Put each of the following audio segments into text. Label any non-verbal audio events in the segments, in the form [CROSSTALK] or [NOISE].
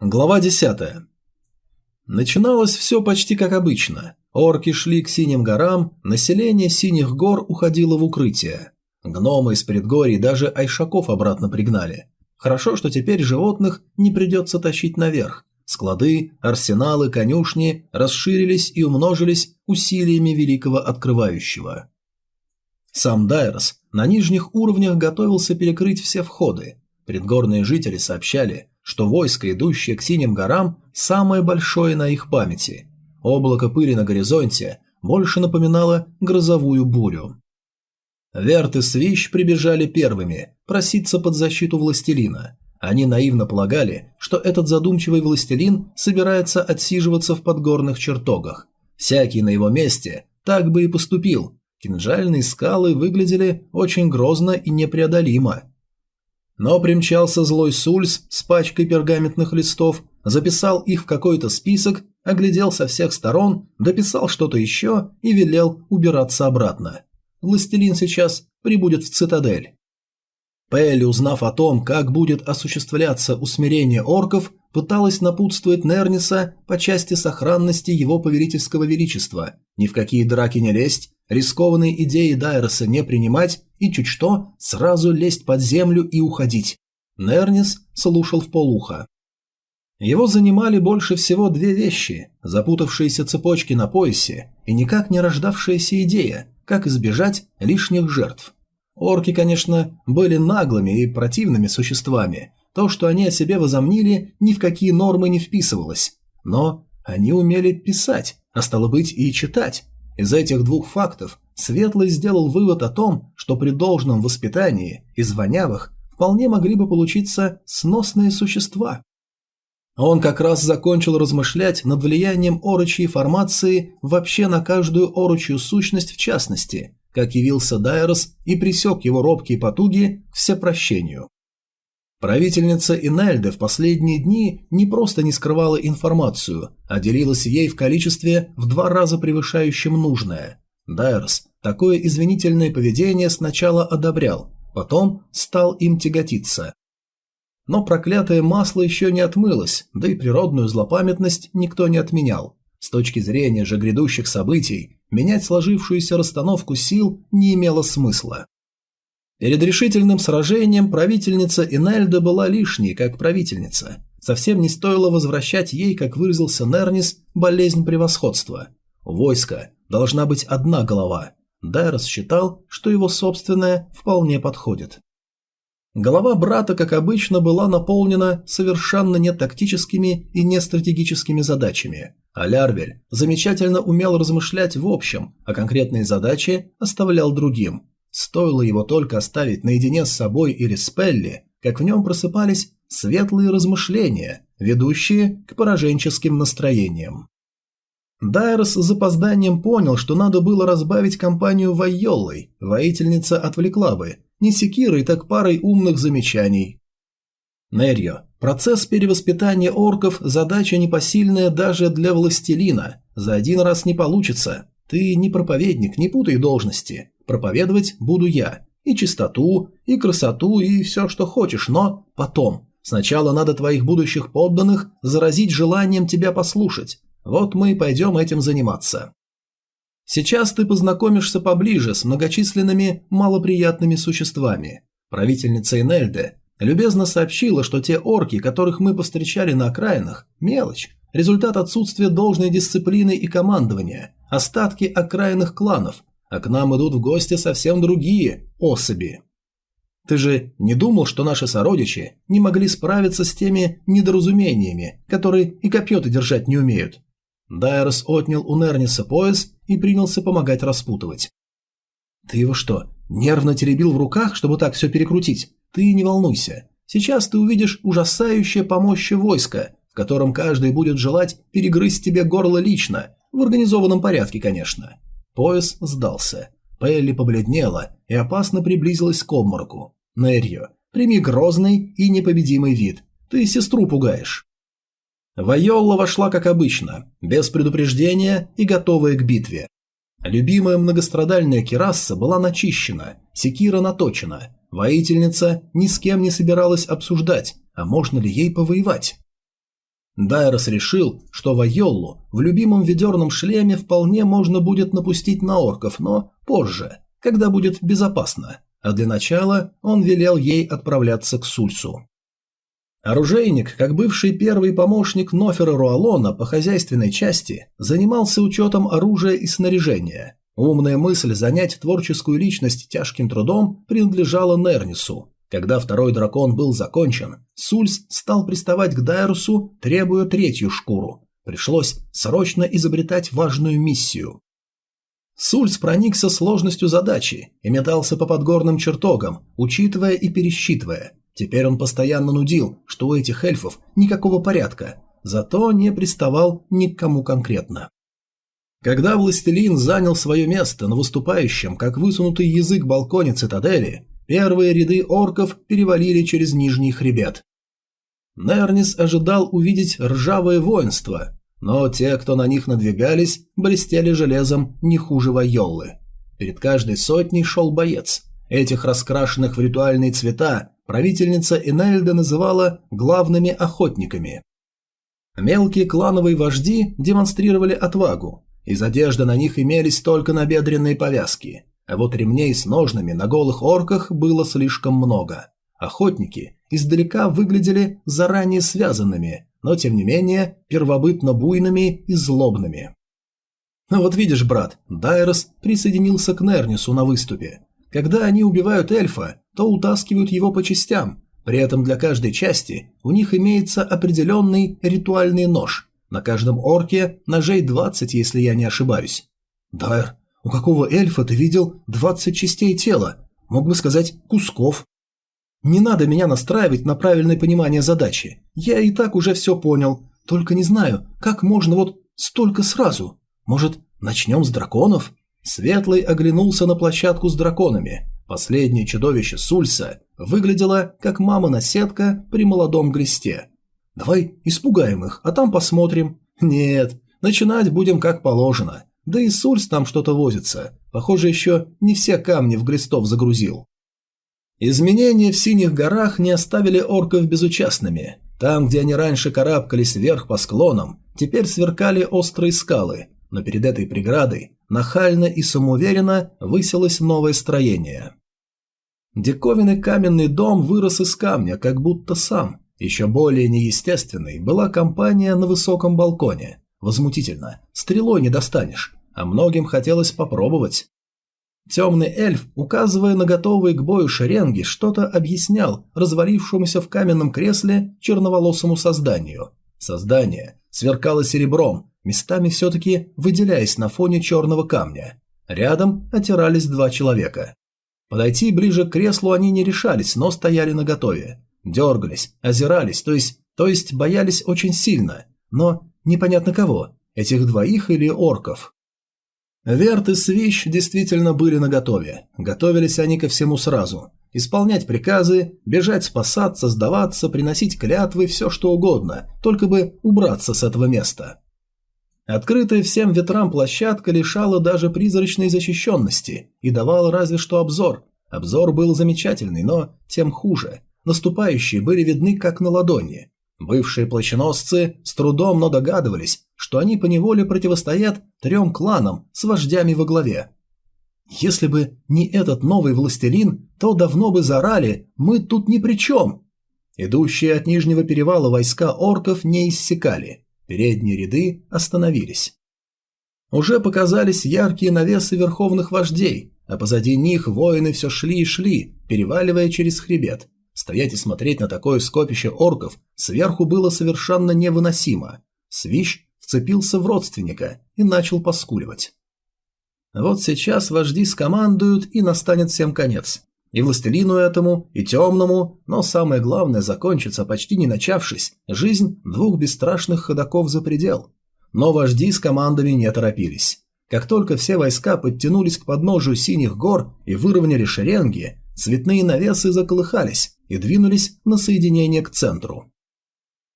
Глава 10. Начиналось все почти как обычно. Орки шли к синим горам, население синих гор уходило в укрытие. Гномы из предгорий даже айшаков обратно пригнали. Хорошо, что теперь животных не придется тащить наверх. Склады, арсеналы, конюшни расширились и умножились усилиями великого открывающего. Сам Дайрос на нижних уровнях готовился перекрыть все входы. Предгорные жители сообщали, что войско, идущее к синим горам, самое большое на их памяти. Облако пыли на горизонте больше напоминало грозовую бурю. Верт и Свищ прибежали первыми, проситься под защиту властелина. Они наивно полагали, что этот задумчивый властелин собирается отсиживаться в подгорных чертогах. Всякий на его месте так бы и поступил. Кинжальные скалы выглядели очень грозно и непреодолимо. Но примчался злой Сульс с пачкой пергаментных листов, записал их в какой-то список, оглядел со всех сторон, дописал что-то еще и велел убираться обратно. Властелин сейчас прибудет в цитадель. Пэлли, узнав о том, как будет осуществляться усмирение орков, пыталась напутствовать Нерниса по части сохранности его повелительского величества, ни в какие драки не лезть, рискованные идеи Дайроса не принимать и чуть что сразу лезть под землю и уходить. Нернис слушал в полуха. Его занимали больше всего две вещи – запутавшиеся цепочки на поясе и никак не рождавшаяся идея, как избежать лишних жертв. Орки, конечно, были наглыми и противными существами. То, что они о себе возомнили, ни в какие нормы не вписывалось. Но они умели писать, а стало быть и читать. Из этих двух фактов Светлый сделал вывод о том, что при должном воспитании из вонявых вполне могли бы получиться сносные существа. Он как раз закончил размышлять над влиянием орочьей формации вообще на каждую орочью сущность в частности, как явился Дайрос и пресек его робкие потуги к всепрощению. Правительница Инельда в последние дни не просто не скрывала информацию, а делилась ей в количестве в два раза превышающем нужное. Дайрос такое извинительное поведение сначала одобрял, потом стал им тяготиться. Но проклятое масло еще не отмылось, да и природную злопамятность никто не отменял. С точки зрения же грядущих событий, менять сложившуюся расстановку сил не имело смысла. Перед решительным сражением правительница Инельда была лишней, как правительница. Совсем не стоило возвращать ей, как выразился Нернис, болезнь превосходства. У войска должна быть одна голова. Дайрос считал, что его собственная вполне подходит. Голова брата, как обычно, была наполнена совершенно не тактическими и не стратегическими задачами, а Лярвель замечательно умел размышлять в общем, а конкретные задачи оставлял другим. Стоило его только оставить наедине с собой или с Пелли, как в нем просыпались светлые размышления, ведущие к пораженческим настроениям. Дайрос с запозданием понял, что надо было разбавить компанию Вайолой, воительница отвлекла бы, не секирой, так парой умных замечаний. Нерьо, процесс перевоспитания орков – задача непосильная даже для властелина. За один раз не получится. Ты не проповедник, не путай должности. Проповедовать буду я. И чистоту, и красоту, и все, что хочешь, но потом. Сначала надо твоих будущих подданных заразить желанием тебя послушать. Вот мы и пойдем этим заниматься. Сейчас ты познакомишься поближе с многочисленными малоприятными существами. Правительница Энельде любезно сообщила, что те орки, которых мы повстречали на окраинах, мелочь, результат отсутствия должной дисциплины и командования, остатки окраинных кланов, а к нам идут в гости совсем другие особи. Ты же не думал, что наши сородичи не могли справиться с теми недоразумениями, которые и копье-то держать не умеют? Дайрос отнял у Нерниса пояс и принялся помогать распутывать. «Ты его что, нервно теребил в руках, чтобы так все перекрутить? Ты не волнуйся. Сейчас ты увидишь ужасающее помощь войска, в котором каждый будет желать перегрызть тебе горло лично, в организованном порядке, конечно». Пояс сдался. Пелли побледнела и опасно приблизилась к обмороку. «Нерьо, прими грозный и непобедимый вид. Ты сестру пугаешь». Вайолла вошла как обычно, без предупреждения и готовая к битве. Любимая многострадальная кераса была начищена, секира наточена, воительница ни с кем не собиралась обсуждать, а можно ли ей повоевать. Дайрос решил, что Вайоллу в любимом ведерном шлеме вполне можно будет напустить на орков, но позже, когда будет безопасно, а для начала он велел ей отправляться к Сульсу. Оружейник, как бывший первый помощник Нофера Руалона по хозяйственной части, занимался учетом оружия и снаряжения. Умная мысль занять творческую личность тяжким трудом принадлежала Нернису, когда второй дракон был закончен, Сульс стал приставать к Дайрусу, требуя третью шкуру. Пришлось срочно изобретать важную миссию. Сульс проникся сложностью задачи и метался по подгорным чертогам, учитывая и пересчитывая. Теперь он постоянно нудил, что у этих эльфов никакого порядка, зато не приставал ни к кому конкретно. Когда властелин занял свое место на выступающем, как высунутый язык балконе цитадели, Первые ряды орков перевалили через нижний хребет. Нернис ожидал увидеть ржавое воинство, но те, кто на них надвигались, блестели железом не хуже Вайоллы. Перед каждой сотней шел боец. Этих раскрашенных в ритуальные цвета правительница Энельда называла главными охотниками. Мелкие клановые вожди демонстрировали отвагу. Из одежды на них имелись только набедренные повязки. А вот ремней с ножными на голых орках было слишком много. Охотники издалека выглядели заранее связанными, но тем не менее первобытно буйными и злобными. Ну вот видишь, брат, Дайрос присоединился к Нернису на выступе. Когда они убивают эльфа, то утаскивают его по частям. При этом для каждой части у них имеется определенный ритуальный нож. На каждом орке ножей 20, если я не ошибаюсь. Дайр, у какого эльфа ты видел 20 частей тела? Мог бы сказать кусков. Не надо меня настраивать на правильное понимание задачи. Я и так уже все понял. Только не знаю, как можно вот столько сразу. Может, начнем с драконов? Светлый оглянулся на площадку с драконами. Последнее чудовище Сульса выглядело, как мама-наседка при молодом гресте. Давай испугаем их, а там посмотрим. Нет, начинать будем как положено. Да и Сульс там что-то возится. Похоже, еще не все камни в глистов загрузил. Изменения в Синих горах не оставили орков безучастными. Там, где они раньше карабкались вверх по склонам, теперь сверкали острые скалы, но перед этой преградой нахально и самоуверенно высилось новое строение. Диковинный каменный дом вырос из камня, как будто сам. Еще более неестественной была компания на высоком балконе. Возмутительно. Стрелой не достанешь. А многим хотелось попробовать. Темный эльф, указывая на готовые к бою шеренги, что-то объяснял развалившемуся в каменном кресле черноволосому созданию. Создание сверкало серебром, местами все-таки выделяясь на фоне черного камня. Рядом отирались два человека. Подойти ближе к креслу они не решались, но стояли наготове. Дергались, озирались, то есть, то есть боялись очень сильно, но Непонятно кого, этих двоих или орков. Верт и Свищ действительно были наготове. Готовились они ко всему сразу. Исполнять приказы, бежать спасаться, сдаваться, приносить клятвы, все что угодно, только бы убраться с этого места. Открытая всем ветрам площадка лишала даже призрачной защищенности и давала разве что обзор. Обзор был замечательный, но тем хуже. Наступающие были видны как на ладони. Бывшие плащеносцы с трудом, но догадывались, что они поневоле противостоят трем кланам с вождями во главе. Если бы не этот новый властелин, то давно бы зарали «Мы тут ни при чем!». Идущие от Нижнего перевала войска орков не иссякали, передние ряды остановились. Уже показались яркие навесы верховных вождей, а позади них воины все шли и шли, переваливая через хребет. Стоять и смотреть на такое скопище орков сверху было совершенно невыносимо. Свищ вцепился в родственника и начал поскуливать. Вот сейчас вожди скомандуют, и настанет всем конец. И властелину этому, и темному, но самое главное закончится, почти не начавшись, жизнь двух бесстрашных ходаков за предел. Но вожди с командами не торопились. Как только все войска подтянулись к подножию синих гор и выровняли шеренги, цветные навесы заколыхались, и двинулись на соединение к центру.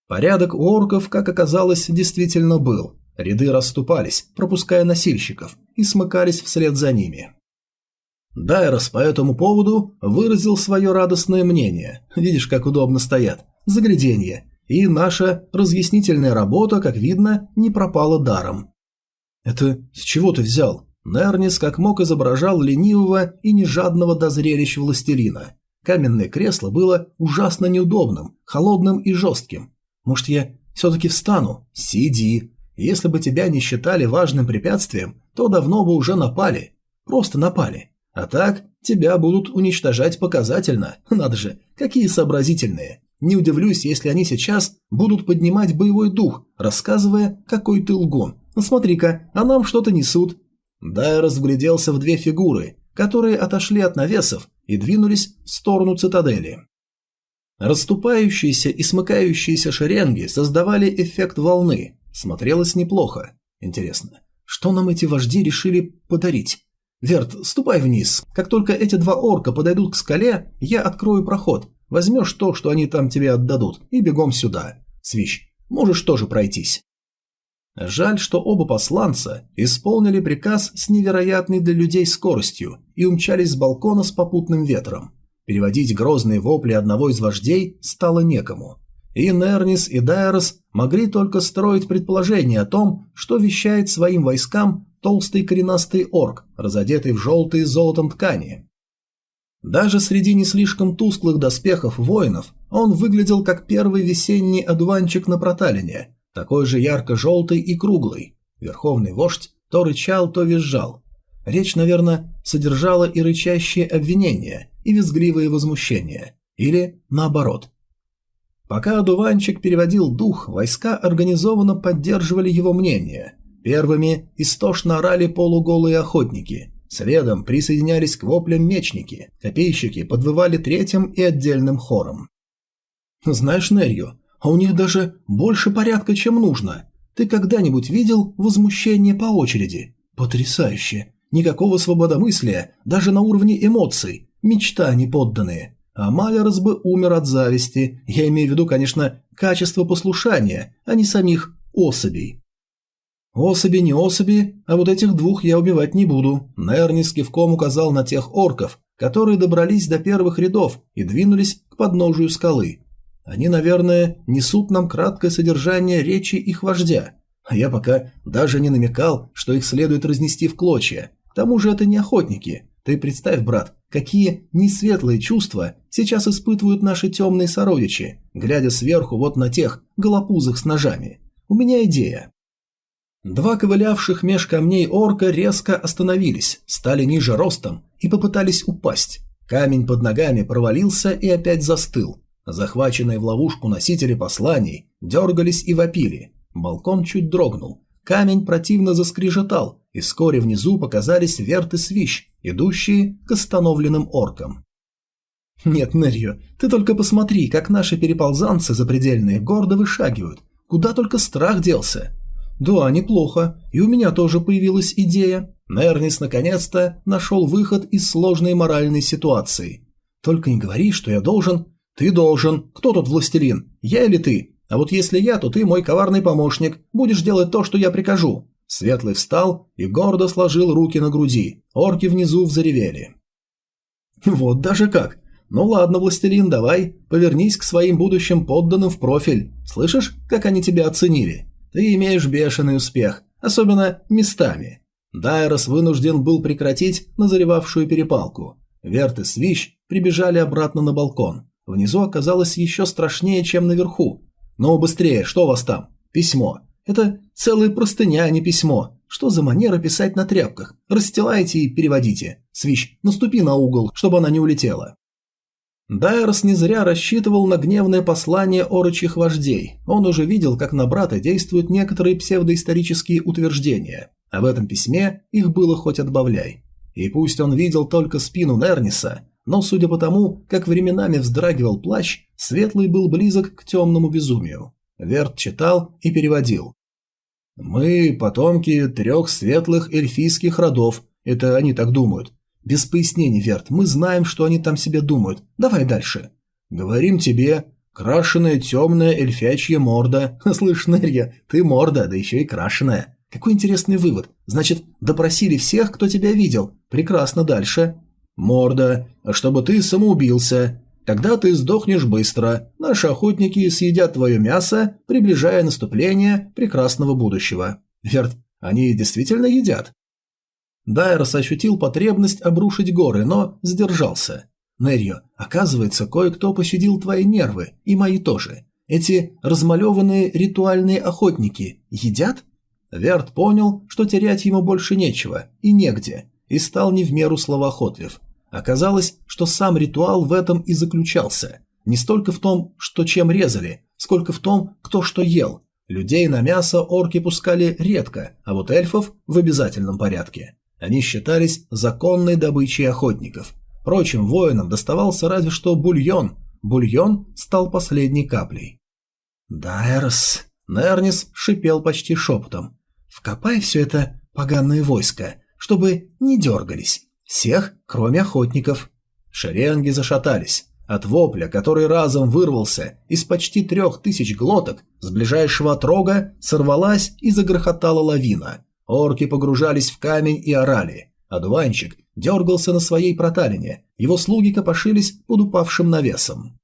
Порядок у орков, как оказалось, действительно был. Ряды расступались, пропуская носильщиков, и смыкались вслед за ними. Дайрос по этому поводу выразил свое радостное мнение. Видишь, как удобно стоят. Загляденье. и наша разъяснительная работа, как видно, не пропала даром. «Это с чего ты взял?» Нернис как мог изображал ленивого и нежадного до зрелищ властелина. Каменное кресло было ужасно неудобным, холодным и жестким. «Может, я все-таки встану?» «Сиди. Если бы тебя не считали важным препятствием, то давно бы уже напали. Просто напали. А так, тебя будут уничтожать показательно. Надо же, какие сообразительные. Не удивлюсь, если они сейчас будут поднимать боевой дух, рассказывая, какой ты лгун. Ну смотри-ка, а нам что-то несут. Дайрос вгляделся в две фигуры, которые отошли от навесов и двинулись в сторону цитадели. Расступающиеся и смыкающиеся шеренги создавали эффект волны. Смотрелось неплохо. Интересно, что нам эти вожди решили подарить? Верт, ступай вниз. Как только эти два орка подойдут к скале, я открою проход. Возьмешь то, что они там тебе отдадут, и бегом сюда. Свищ, можешь тоже пройтись. Жаль, что оба посланца исполнили приказ с невероятной для людей скоростью и умчались с балкона с попутным ветром. Переводить грозные вопли одного из вождей стало некому. И Нернис, и Дайрос могли только строить предположение о том, что вещает своим войскам толстый коренастый орк, разодетый в желтые золотом ткани. Даже среди не слишком тусклых доспехов воинов он выглядел как первый весенний одуванчик на проталине, такой же ярко-желтый и круглый. Верховный вождь то рычал, то визжал. Речь, наверное, содержала и рычащие обвинения, и визгливые возмущения. Или наоборот. Пока одуванчик переводил дух, войска организованно поддерживали его мнение. Первыми истошно орали полуголые охотники. Следом присоединялись к воплям мечники. Копейщики подвывали третьим и отдельным хором. «Знаешь, Нерью, а у них даже больше порядка, чем нужно. Ты когда-нибудь видел возмущение по очереди? Потрясающе. Никакого свободомыслия, даже на уровне эмоций. Мечта неподданные. А Малерс бы умер от зависти. Я имею в виду, конечно, качество послушания, а не самих особей. Особи не особи, а вот этих двух я убивать не буду. Нерни с кивком указал на тех орков, которые добрались до первых рядов и двинулись к подножию скалы. Они, наверное, несут нам краткое содержание речи их вождя, а я пока даже не намекал, что их следует разнести в клочья. К тому же это не охотники. Ты представь, брат, какие несветлые чувства сейчас испытывают наши темные сородичи, глядя сверху вот на тех голопузых с ножами. У меня идея. Два ковылявших меж камней орка резко остановились, стали ниже ростом и попытались упасть. Камень под ногами провалился и опять застыл. Захваченные в ловушку носители посланий дергались и вопили. Балкон чуть дрогнул. Камень противно заскрежетал, и вскоре внизу показались верты свищ, идущие к остановленным оркам. «Нет, Нерью, ты только посмотри, как наши переползанцы запредельные гордо вышагивают. Куда только страх делся!» «Да, неплохо. И у меня тоже появилась идея». Нернис наконец-то нашел выход из сложной моральной ситуации. «Только не говори, что я должен «Ты должен. Кто тут властелин? Я или ты? А вот если я, то ты мой коварный помощник. Будешь делать то, что я прикажу». Светлый встал и гордо сложил руки на груди. Орки внизу взревели. «Вот даже как. Ну ладно, властелин, давай, повернись к своим будущим подданным в профиль. Слышишь, как они тебя оценили? Ты имеешь бешеный успех, особенно местами». Дайрос вынужден был прекратить назревавшую перепалку. Верт и Свищ прибежали обратно на балкон. Внизу оказалось еще страшнее, чем наверху. «Ну, быстрее, что у вас там?» «Письмо. Это целая простыня, а не письмо. Что за манера писать на тряпках? Расстилайте и переводите. Свищ, наступи на угол, чтобы она не улетела». Дайрос не зря рассчитывал на гневное послание орочих вождей. Он уже видел, как на брата действуют некоторые псевдоисторические утверждения, а в этом письме их было хоть отбавляй. И пусть он видел только спину Нерниса, но судя по тому, как временами вздрагивал плащ, Светлый был близок к темному безумию. Верт читал и переводил. «Мы – потомки трех светлых эльфийских родов, это они так думают. Без пояснений, Верт, мы знаем, что они там себе думают. Давай дальше. Говорим тебе, крашеная темная эльфячья морда. [LAUGHS] Слышь, Нерья, ты морда, да еще и крашеная. Какой интересный вывод. Значит, допросили всех, кто тебя видел. Прекрасно, дальше. «Морда, чтобы ты самоубился. Тогда ты сдохнешь быстро. Наши охотники съедят твое мясо, приближая наступление прекрасного будущего. Верт, они действительно едят? Дайрос ощутил потребность обрушить горы, но сдержался. Нерьо, оказывается, кое-кто пощадил твои нервы, и мои тоже. Эти размалеванные ритуальные охотники едят? Верт понял, что терять ему больше нечего и негде, и стал не в меру словоохотлив. Оказалось, что сам ритуал в этом и заключался. Не столько в том, что чем резали, сколько в том, кто что ел. Людей на мясо орки пускали редко, а вот эльфов в обязательном порядке. Они считались законной добычей охотников. Прочим воинам доставался разве что бульон. Бульон стал последней каплей. «Дайрос!» Нернис шипел почти шепотом. «Вкопай все это поганое войско, чтобы не дергались. Всех, кроме охотников. Шеренги зашатались. От вопля, который разом вырвался из почти трех тысяч глоток, с ближайшего отрога сорвалась и загрохотала лавина. Орки погружались в камень и орали. Одуванчик дергался на своей проталине, его слуги копошились под упавшим навесом.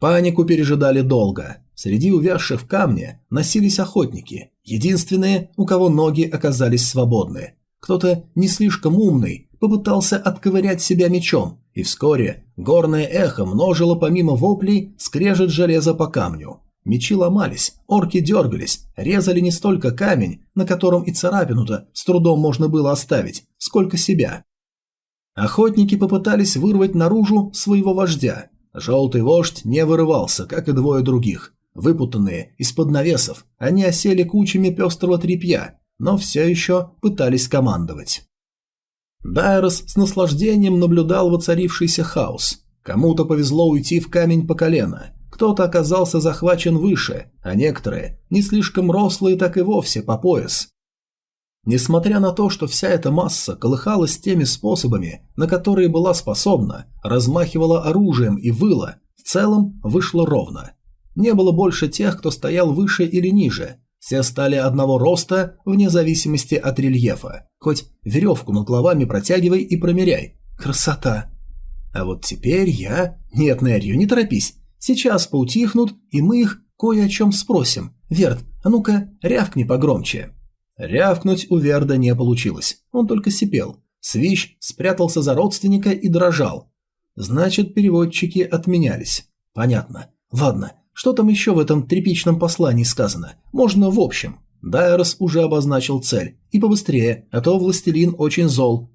Панику пережидали долго. Среди увязших в камне носились охотники, единственные, у кого ноги оказались свободны. Кто-то не слишком умный попытался отковырять себя мечом, и вскоре горное эхо множило помимо воплей скрежет железа по камню. Мечи ломались, орки дергались, резали не столько камень, на котором и царапину-то с трудом можно было оставить, сколько себя. Охотники попытались вырвать наружу своего вождя. Желтый вождь не вырывался, как и двое других. Выпутанные из-под навесов, они осели кучами пестрого тряпья, но все еще пытались командовать. Дайрос с наслаждением наблюдал воцарившийся хаос. Кому-то повезло уйти в камень по колено, кто-то оказался захвачен выше, а некоторые, не слишком рослые, так и вовсе по пояс. Несмотря на то, что вся эта масса колыхалась теми способами, на которые была способна, размахивала оружием и выла, в целом вышло ровно. Не было больше тех, кто стоял выше или ниже, все стали одного роста вне зависимости от рельефа. Хоть веревку над головами протягивай и промеряй. Красота. А вот теперь я... Нет, Нерью, не торопись. Сейчас поутихнут, и мы их кое о чем спросим. Верт, а ну-ка, рявкни погромче. Рявкнуть у Верда не получилось. Он только сипел. Свищ спрятался за родственника и дрожал. Значит, переводчики отменялись. Понятно. Ладно, что там еще в этом тряпичном послании сказано? Можно в общем. Дайрос уже обозначил цель. И побыстрее, а то властелин очень зол.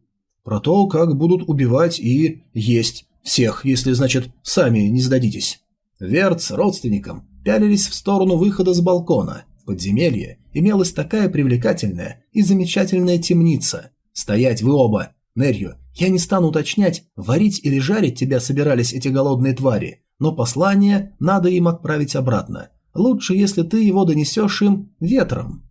Про то, как будут убивать и есть всех, если, значит, сами не сдадитесь. Верт с родственником пялились в сторону выхода с балкона. В подземелье имелась такая привлекательная и замечательная темница. Стоять вы оба. Нерью, я не стану уточнять, варить или жарить тебя собирались эти голодные твари но послание надо им отправить обратно. Лучше, если ты его донесешь им ветром.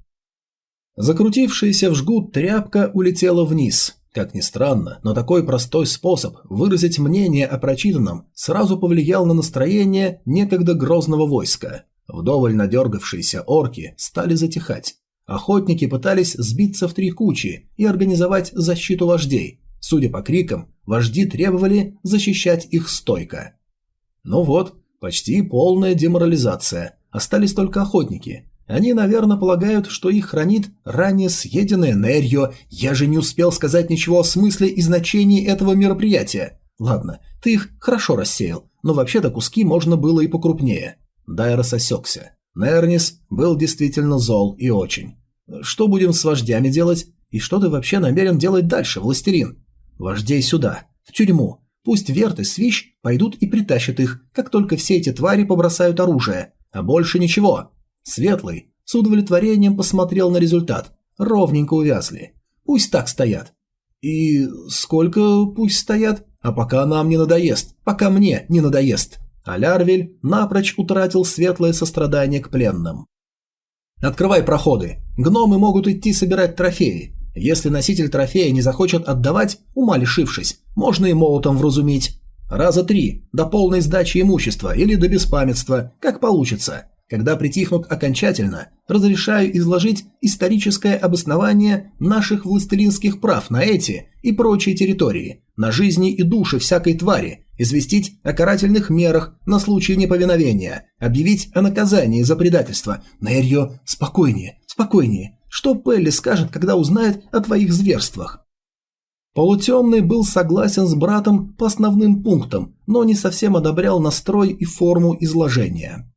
Закрутившаяся в жгут тряпка улетела вниз. Как ни странно, но такой простой способ выразить мнение о прочитанном сразу повлиял на настроение некогда грозного войска. Вдоволь надергавшиеся орки стали затихать. Охотники пытались сбиться в три кучи и организовать защиту вождей. Судя по крикам, вожди требовали защищать их стойко. Ну вот, почти полная деморализация. Остались только охотники. Они, наверное, полагают, что их хранит ранее съеденное Нерьо. Я же не успел сказать ничего о смысле и значении этого мероприятия. Ладно, ты их хорошо рассеял, но вообще-то куски можно было и покрупнее. Дайрос осекся. Нернис был действительно зол и очень. Что будем с вождями делать? И что ты вообще намерен делать дальше, властелин? Вождей сюда, в тюрьму. Пусть Верт и Свищ пойдут и притащат их, как только все эти твари побросают оружие. А больше ничего. Светлый с удовлетворением посмотрел на результат. Ровненько увязли. Пусть так стоят. И сколько пусть стоят? А пока нам не надоест. Пока мне не надоест. А Лярвель напрочь утратил светлое сострадание к пленным. «Открывай проходы. Гномы могут идти собирать трофеи. Если носитель трофея не захочет отдавать, ума лишившись, можно и молотом вразумить. Раза три, до полной сдачи имущества или до беспамятства, как получится. Когда притихнут окончательно, разрешаю изложить историческое обоснование наших властелинских прав на эти и прочие территории, на жизни и души всякой твари, известить о карательных мерах на случай неповиновения, объявить о наказании за предательство. Нерьо, спокойнее, спокойнее. Что Пелли скажет, когда узнает о твоих зверствах? Полутемный был согласен с братом по основным пунктам, но не совсем одобрял настрой и форму изложения.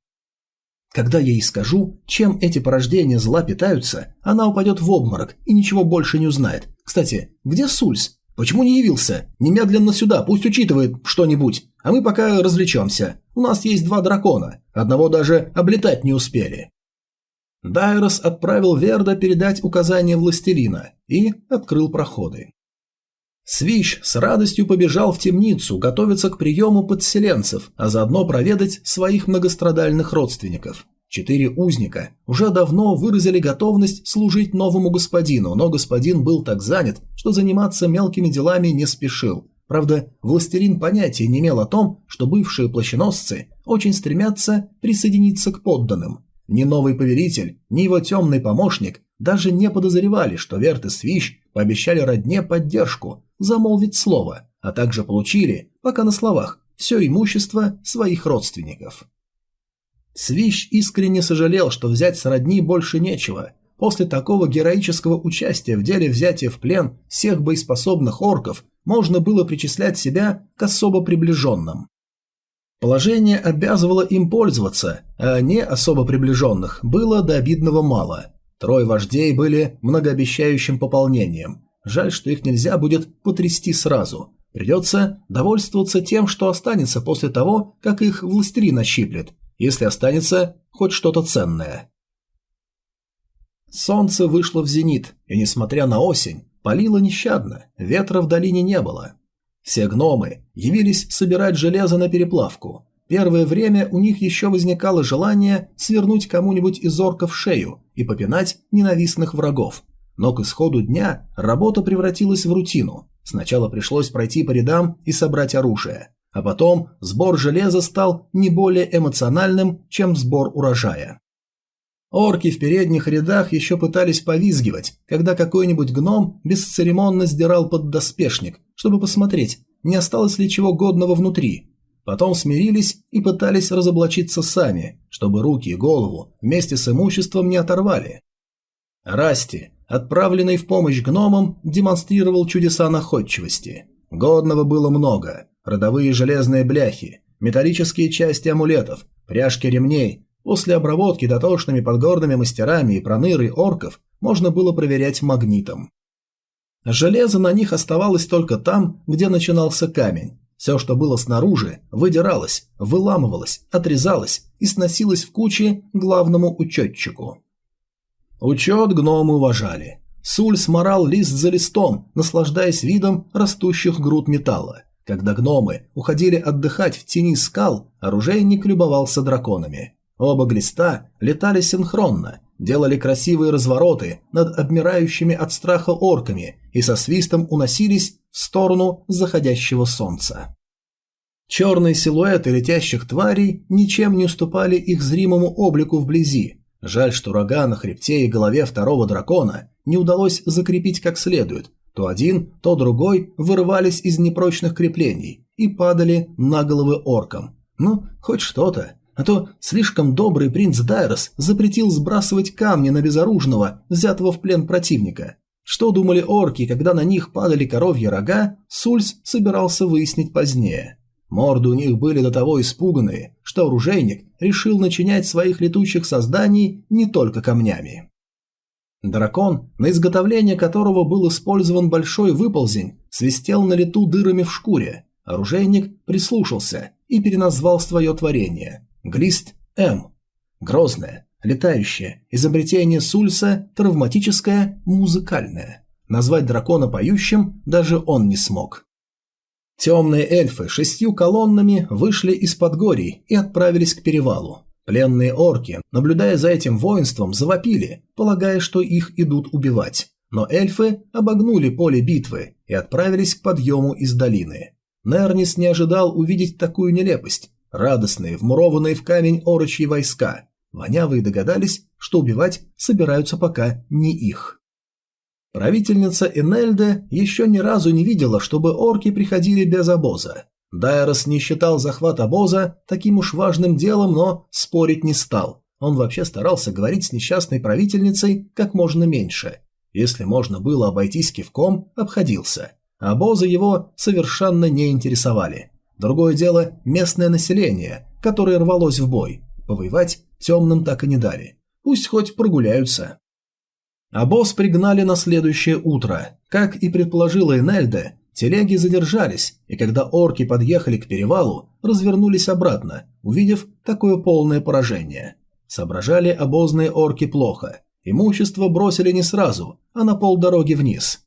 Когда я ей скажу, чем эти порождения зла питаются, она упадет в обморок и ничего больше не узнает. Кстати, где Сульс? Почему не явился? Немедленно сюда, пусть учитывает что-нибудь. А мы пока развлечемся. У нас есть два дракона. Одного даже облетать не успели. Дайрос отправил Верда передать указания властелина и открыл проходы. Свищ с радостью побежал в темницу готовиться к приему подселенцев, а заодно проведать своих многострадальных родственников. Четыре узника уже давно выразили готовность служить новому господину, но господин был так занят, что заниматься мелкими делами не спешил. Правда, властелин понятия не имел о том, что бывшие плащеносцы очень стремятся присоединиться к подданным. Ни новый повелитель, ни его темный помощник даже не подозревали, что Верт и Свищ пообещали родне поддержку, замолвить слово, а также получили, пока на словах, все имущество своих родственников. Свищ искренне сожалел, что взять с родни больше нечего. После такого героического участия в деле взятия в плен всех боеспособных орков можно было причислять себя к особо приближенным. Положение обязывало им пользоваться, а не особо приближенных было до обидного мало. Трое вождей были многообещающим пополнением. Жаль, что их нельзя будет потрясти сразу. Придется довольствоваться тем, что останется после того, как их властелин ощиплет, если останется хоть что-то ценное. Солнце вышло в зенит, и, несмотря на осень, палило нещадно, ветра в долине не было. Все гномы явились собирать железо на переплавку. Первое время у них еще возникало желание свернуть кому-нибудь из орков шею и попинать ненавистных врагов. Но к исходу дня работа превратилась в рутину. Сначала пришлось пройти по рядам и собрать оружие. А потом сбор железа стал не более эмоциональным, чем сбор урожая. Орки в передних рядах еще пытались повизгивать, когда какой-нибудь гном бесцеремонно сдирал поддоспешник, чтобы посмотреть, не осталось ли чего годного внутри. Потом смирились и пытались разоблачиться сами, чтобы руки и голову вместе с имуществом не оторвали. Расти, отправленный в помощь гномам, демонстрировал чудеса находчивости. Годного было много родовые железные бляхи, металлические части амулетов, пряжки ремней. После обработки дотошными подгорными мастерами и пронырой орков можно было проверять магнитом. Железо на них оставалось только там, где начинался камень. Все, что было снаружи, выдиралось, выламывалось, отрезалось и сносилось в кучи главному учетчику. Учет гномы уважали. Суль сморал лист за листом, наслаждаясь видом растущих груд металла. Когда гномы уходили отдыхать в тени скал, оружейник любовался драконами. Оба глиста летали синхронно, делали красивые развороты над обмирающими от страха орками и со свистом уносились в сторону заходящего солнца. Черные силуэты летящих тварей ничем не уступали их зримому облику вблизи. Жаль, что рога на хребте и голове второго дракона не удалось закрепить как следует, то один, то другой вырывались из непрочных креплений и падали на головы оркам. Ну, хоть что-то. А то слишком добрый принц Дайрос запретил сбрасывать камни на безоружного, взятого в плен противника. Что думали орки, когда на них падали коровьи рога, Сульс собирался выяснить позднее. Морды у них были до того испуганные, что оружейник решил начинять своих летучих созданий не только камнями. Дракон, на изготовление которого был использован большой выползень, свистел на лету дырами в шкуре. Оружейник прислушался и переназвал свое творение. Глист М. Грозное, летающее, изобретение Сульса, травматическое, музыкальное. Назвать дракона поющим даже он не смог. Темные эльфы шестью колоннами вышли из-под горий и отправились к перевалу. Пленные орки, наблюдая за этим воинством, завопили, полагая, что их идут убивать. Но эльфы обогнули поле битвы и отправились к подъему из долины. Нернис не ожидал увидеть такую нелепость. Радостные, вмурованные в камень орочьи войска. Вонявые догадались, что убивать собираются пока не их. Правительница Энельде еще ни разу не видела, чтобы орки приходили без обоза. Дайрос не считал захват обоза таким уж важным делом, но спорить не стал. Он вообще старался говорить с несчастной правительницей как можно меньше. Если можно было обойтись кивком, обходился. Обозы его совершенно не интересовали. Другое дело – местное население, которое рвалось в бой. Повоевать темным так и не дали. Пусть хоть прогуляются. Обоз пригнали на следующее утро. Как и предположила Энельда, телеги задержались, и когда орки подъехали к перевалу, развернулись обратно, увидев такое полное поражение. Соображали обозные орки плохо. Имущество бросили не сразу, а на полдороги вниз.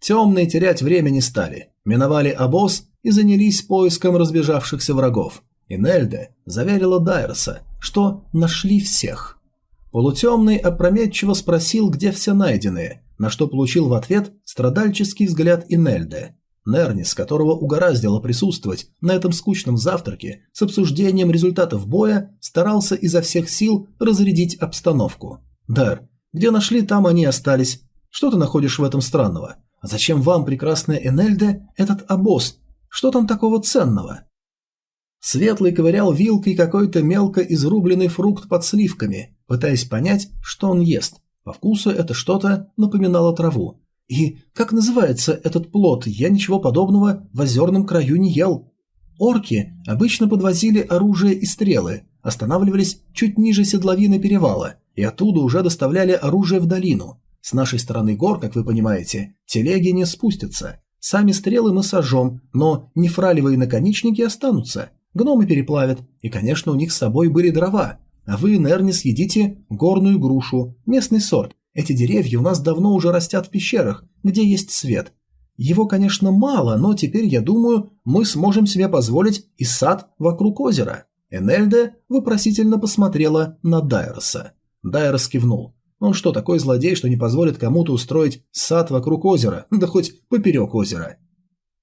Темные терять время не стали, миновали обоз и занялись поиском разбежавшихся врагов. И Нельде заверила Дайерса, что нашли всех. Полутемный опрометчиво спросил, где все найденные, на что получил в ответ страдальческий взгляд Инельде. Нернис, которого угораздило присутствовать на этом скучном завтраке с обсуждением результатов боя, старался изо всех сил разрядить обстановку. «Дар, где нашли, там они остались. Что ты находишь в этом странного? Зачем вам, прекрасная Энельде, этот обоз? Что там такого ценного?» Светлый ковырял вилкой какой-то мелко изрубленный фрукт под сливками, пытаясь понять, что он ест. По вкусу это что-то напоминало траву. И как называется этот плод, я ничего подобного в озерном краю не ел. Орки обычно подвозили оружие и стрелы, останавливались чуть ниже седловины перевала и оттуда уже доставляли оружие в долину. С нашей стороны гор, как вы понимаете, телеги не спустятся. Сами стрелы мы сожжем, но нефралевые наконечники останутся. Гномы переплавят, и, конечно, у них с собой были дрова. А вы, Нерни, съедите горную грушу, местный сорт. Эти деревья у нас давно уже растят в пещерах, где есть свет. Его, конечно, мало, но теперь, я думаю, мы сможем себе позволить и сад вокруг озера. Энельда вопросительно посмотрела на Дайроса. Дайрос кивнул. Он что, такой злодей, что не позволит кому-то устроить сад вокруг озера, да хоть поперек озера?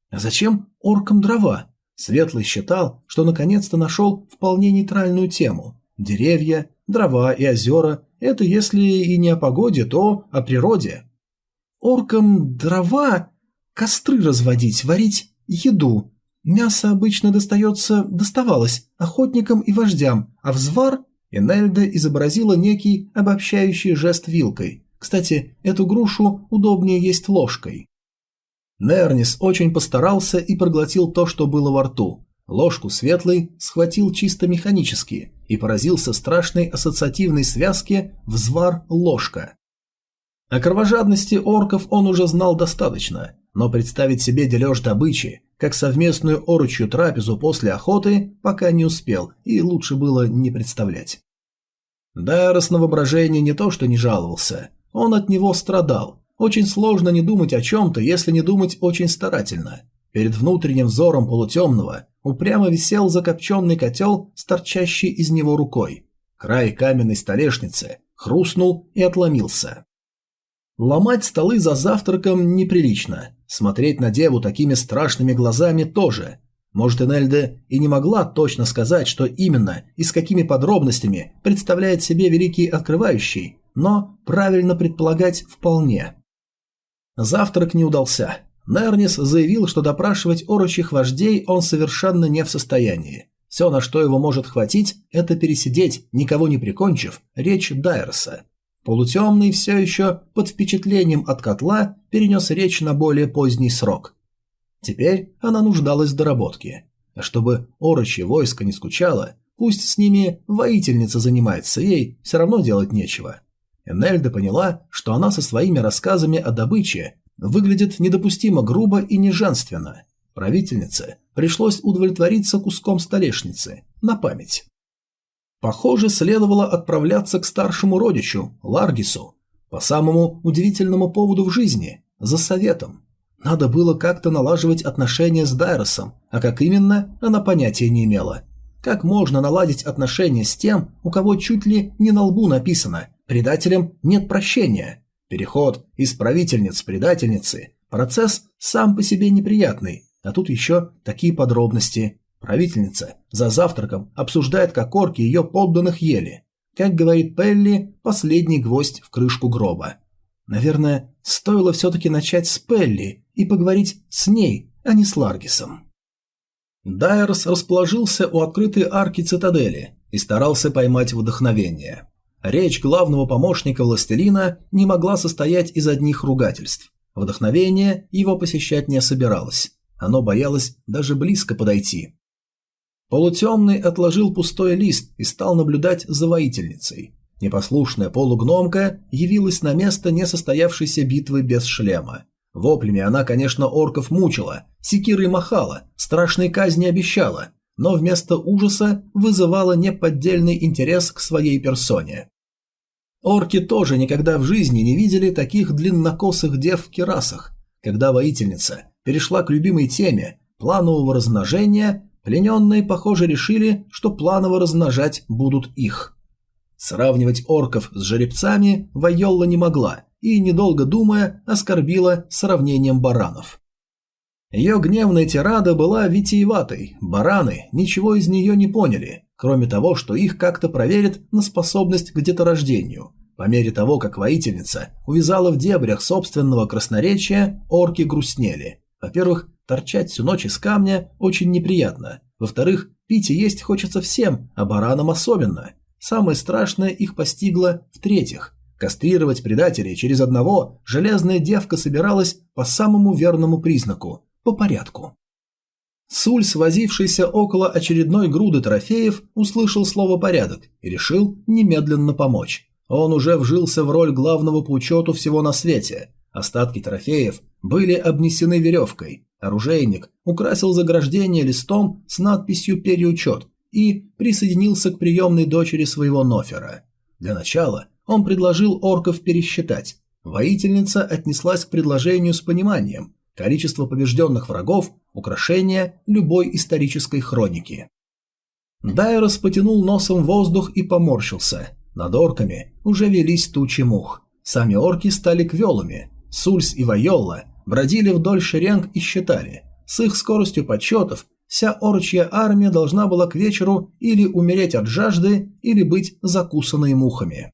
А зачем оркам дрова? Светлый считал, что наконец-то нашел вполне нейтральную тему. Деревья, дрова и озера – это если и не о погоде, то о природе. Оркам дрова, костры разводить, варить еду. Мясо обычно достается, доставалось охотникам и вождям, а взвар Энельда изобразила некий обобщающий жест вилкой. Кстати, эту грушу удобнее есть ложкой. Нернис очень постарался и проглотил то, что было во рту. Ложку светлый схватил чисто механически и поразился страшной ассоциативной связке «взвар-ложка». О кровожадности орков он уже знал достаточно, но представить себе дележ добычи, как совместную оручью трапезу после охоты, пока не успел, и лучше было не представлять. Дайрос на воображение не то что не жаловался, он от него страдал, очень сложно не думать о чем-то, если не думать очень старательно. Перед внутренним взором полутемного упрямо висел закопченный котел с торчащей из него рукой. Край каменной столешницы хрустнул и отломился. Ломать столы за завтраком неприлично. Смотреть на деву такими страшными глазами тоже. Может, Энельда и не могла точно сказать, что именно и с какими подробностями представляет себе Великий Открывающий, но правильно предполагать вполне. Завтрак не удался. Нернис заявил, что допрашивать орочих вождей он совершенно не в состоянии. Все, на что его может хватить, это пересидеть, никого не прикончив, речь Дайерса. Полутемный все еще под впечатлением от котла перенес речь на более поздний срок. Теперь она нуждалась в доработке. А чтобы орочье войско не скучало, пусть с ними воительница занимается, ей все равно делать нечего. Энельда поняла, что она со своими рассказами о добыче выглядит недопустимо грубо и неженственно. Правительнице пришлось удовлетвориться куском столешницы на память. Похоже, следовало отправляться к старшему родичу, Ларгису, по самому удивительному поводу в жизни, за советом. Надо было как-то налаживать отношения с Дайросом, а как именно, она понятия не имела. Как можно наладить отношения с тем, у кого чуть ли не на лбу написано Предателям нет прощения. Переход из правительниц предательницы – процесс сам по себе неприятный, а тут еще такие подробности. Правительница за завтраком обсуждает, как орки ее подданных ели. Как говорит Пелли, последний гвоздь в крышку гроба. Наверное, Стоило все-таки начать с Пелли и поговорить с ней, а не с Ларгисом. Дайерс расположился у открытой арки цитадели и старался поймать вдохновение. Речь главного помощника властелина не могла состоять из одних ругательств. Вдохновение его посещать не собиралось. Оно боялось даже близко подойти. Полутемный отложил пустой лист и стал наблюдать за воительницей. Непослушная полугномка явилась на место несостоявшейся битвы без шлема. Воплями она, конечно, орков мучила, секирой махала, страшной казни обещала, но вместо ужаса вызывала неподдельный интерес к своей персоне. Орки тоже никогда в жизни не видели таких длиннокосых дев в керасах. Когда воительница перешла к любимой теме планового размножения, плененные, похоже, решили, что планово размножать будут их. Сравнивать орков с жеребцами Вайолла не могла и, недолго думая, оскорбила сравнением баранов. Ее гневная тирада была витиеватой, бараны ничего из нее не поняли, кроме того, что их как-то проверят на способность к деторождению. По мере того, как воительница увязала в дебрях собственного красноречия, орки грустнели. Во-первых, торчать всю ночь из камня очень неприятно. Во-вторых, пить и есть хочется всем, а баранам особенно. Самое страшное их постигло в-третьих. Кастрировать предателей через одного железная девка собиралась по самому верному признаку – по порядку. Сульс, возившийся около очередной груды трофеев, услышал слово «порядок» и решил немедленно помочь. Он уже вжился в роль главного по учету всего на свете. Остатки трофеев были обнесены веревкой. Оружейник украсил заграждение листом с надписью «Переучет» и присоединился к приемной дочери своего Нофера. Для начала он предложил орков пересчитать. Воительница отнеслась к предложению с пониманием. Количество побежденных врагов – украшение любой исторической хроники. Дайрос потянул носом воздух и поморщился. Над орками уже велись тучи мух. Сами орки стали квелами. Сульс и Вайолла бродили вдоль шеренг и считали. С их скоростью подсчетов вся орчья армия должна была к вечеру или умереть от жажды, или быть закусанной мухами.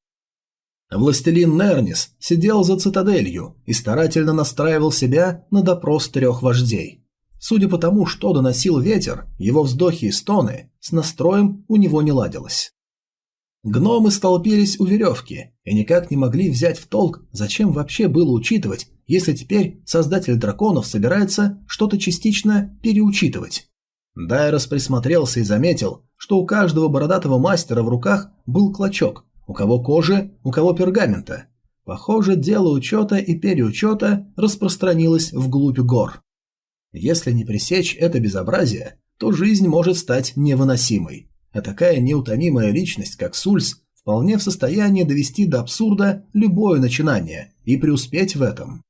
Властелин Нернис сидел за цитаделью и старательно настраивал себя на допрос трех вождей. Судя по тому, что доносил ветер, его вздохи и стоны, с настроем у него не ладилось. Гномы столпились у веревки и никак не могли взять в толк, зачем вообще было учитывать, если теперь создатель драконов собирается что-то частично переучитывать. Дайрос присмотрелся и заметил, что у каждого бородатого мастера в руках был клочок, у кого кожи, у кого пергамента. Похоже, дело учета и переучета распространилось вглубь гор. Если не пресечь это безобразие, то жизнь может стать невыносимой а такая неутомимая личность, как Сульс, вполне в состоянии довести до абсурда любое начинание и преуспеть в этом.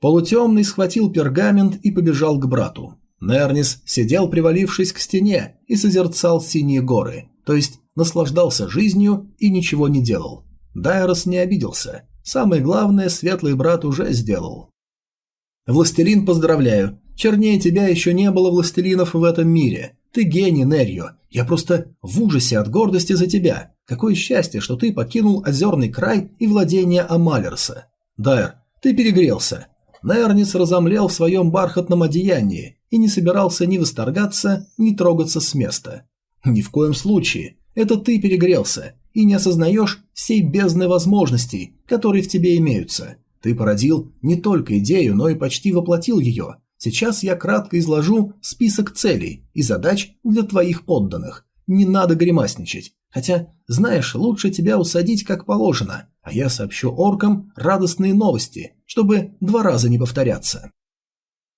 Полутемный схватил пергамент и побежал к брату. Нернис сидел, привалившись к стене, и созерцал синие горы, то есть наслаждался жизнью и ничего не делал. Дайрос не обиделся. Самое главное, светлый брат уже сделал. «Властелин, поздравляю. Чернее тебя еще не было властелинов в этом мире. Ты гений, Нерьо. Я просто в ужасе от гордости за тебя. Какое счастье, что ты покинул озерный край и владение Амалерса. Дайр, ты перегрелся. Нернис разомлел в своем бархатном одеянии и не собирался ни восторгаться, ни трогаться с места. Ни в коем случае. Это ты перегрелся и не осознаешь всей бездны возможностей, которые в тебе имеются. Ты породил не только идею, но и почти воплотил ее. Сейчас я кратко изложу список целей и задач для твоих подданных. Не надо гримасничать. Хотя, знаешь, лучше тебя усадить как положено, а я сообщу оркам радостные новости, чтобы два раза не повторяться.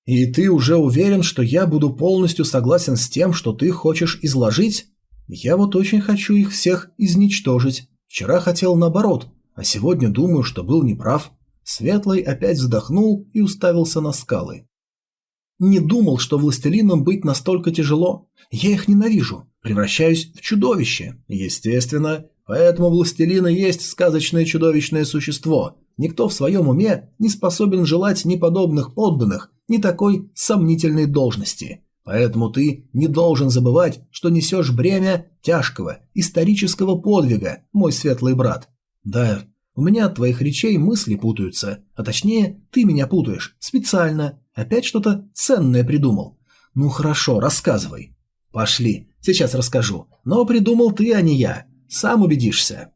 И ты уже уверен, что я буду полностью согласен с тем, что ты хочешь изложить? Я вот очень хочу их всех изничтожить. Вчера хотел наоборот, а сегодня думаю, что был неправ. Светлый опять вздохнул и уставился на скалы. Не думал, что властелином быть настолько тяжело. Я их ненавижу, превращаюсь в чудовище. Естественно, поэтому властелина есть сказочное чудовищное существо. Никто в своем уме не способен желать ни подобных подданных, ни такой сомнительной должности. Поэтому ты не должен забывать, что несешь бремя тяжкого, исторического подвига, мой светлый брат. Да, У меня от твоих речей мысли путаются, а точнее, ты меня путаешь, специально. Опять что-то ценное придумал. Ну хорошо, рассказывай. Пошли, сейчас расскажу. Но придумал ты, а не я. Сам убедишься.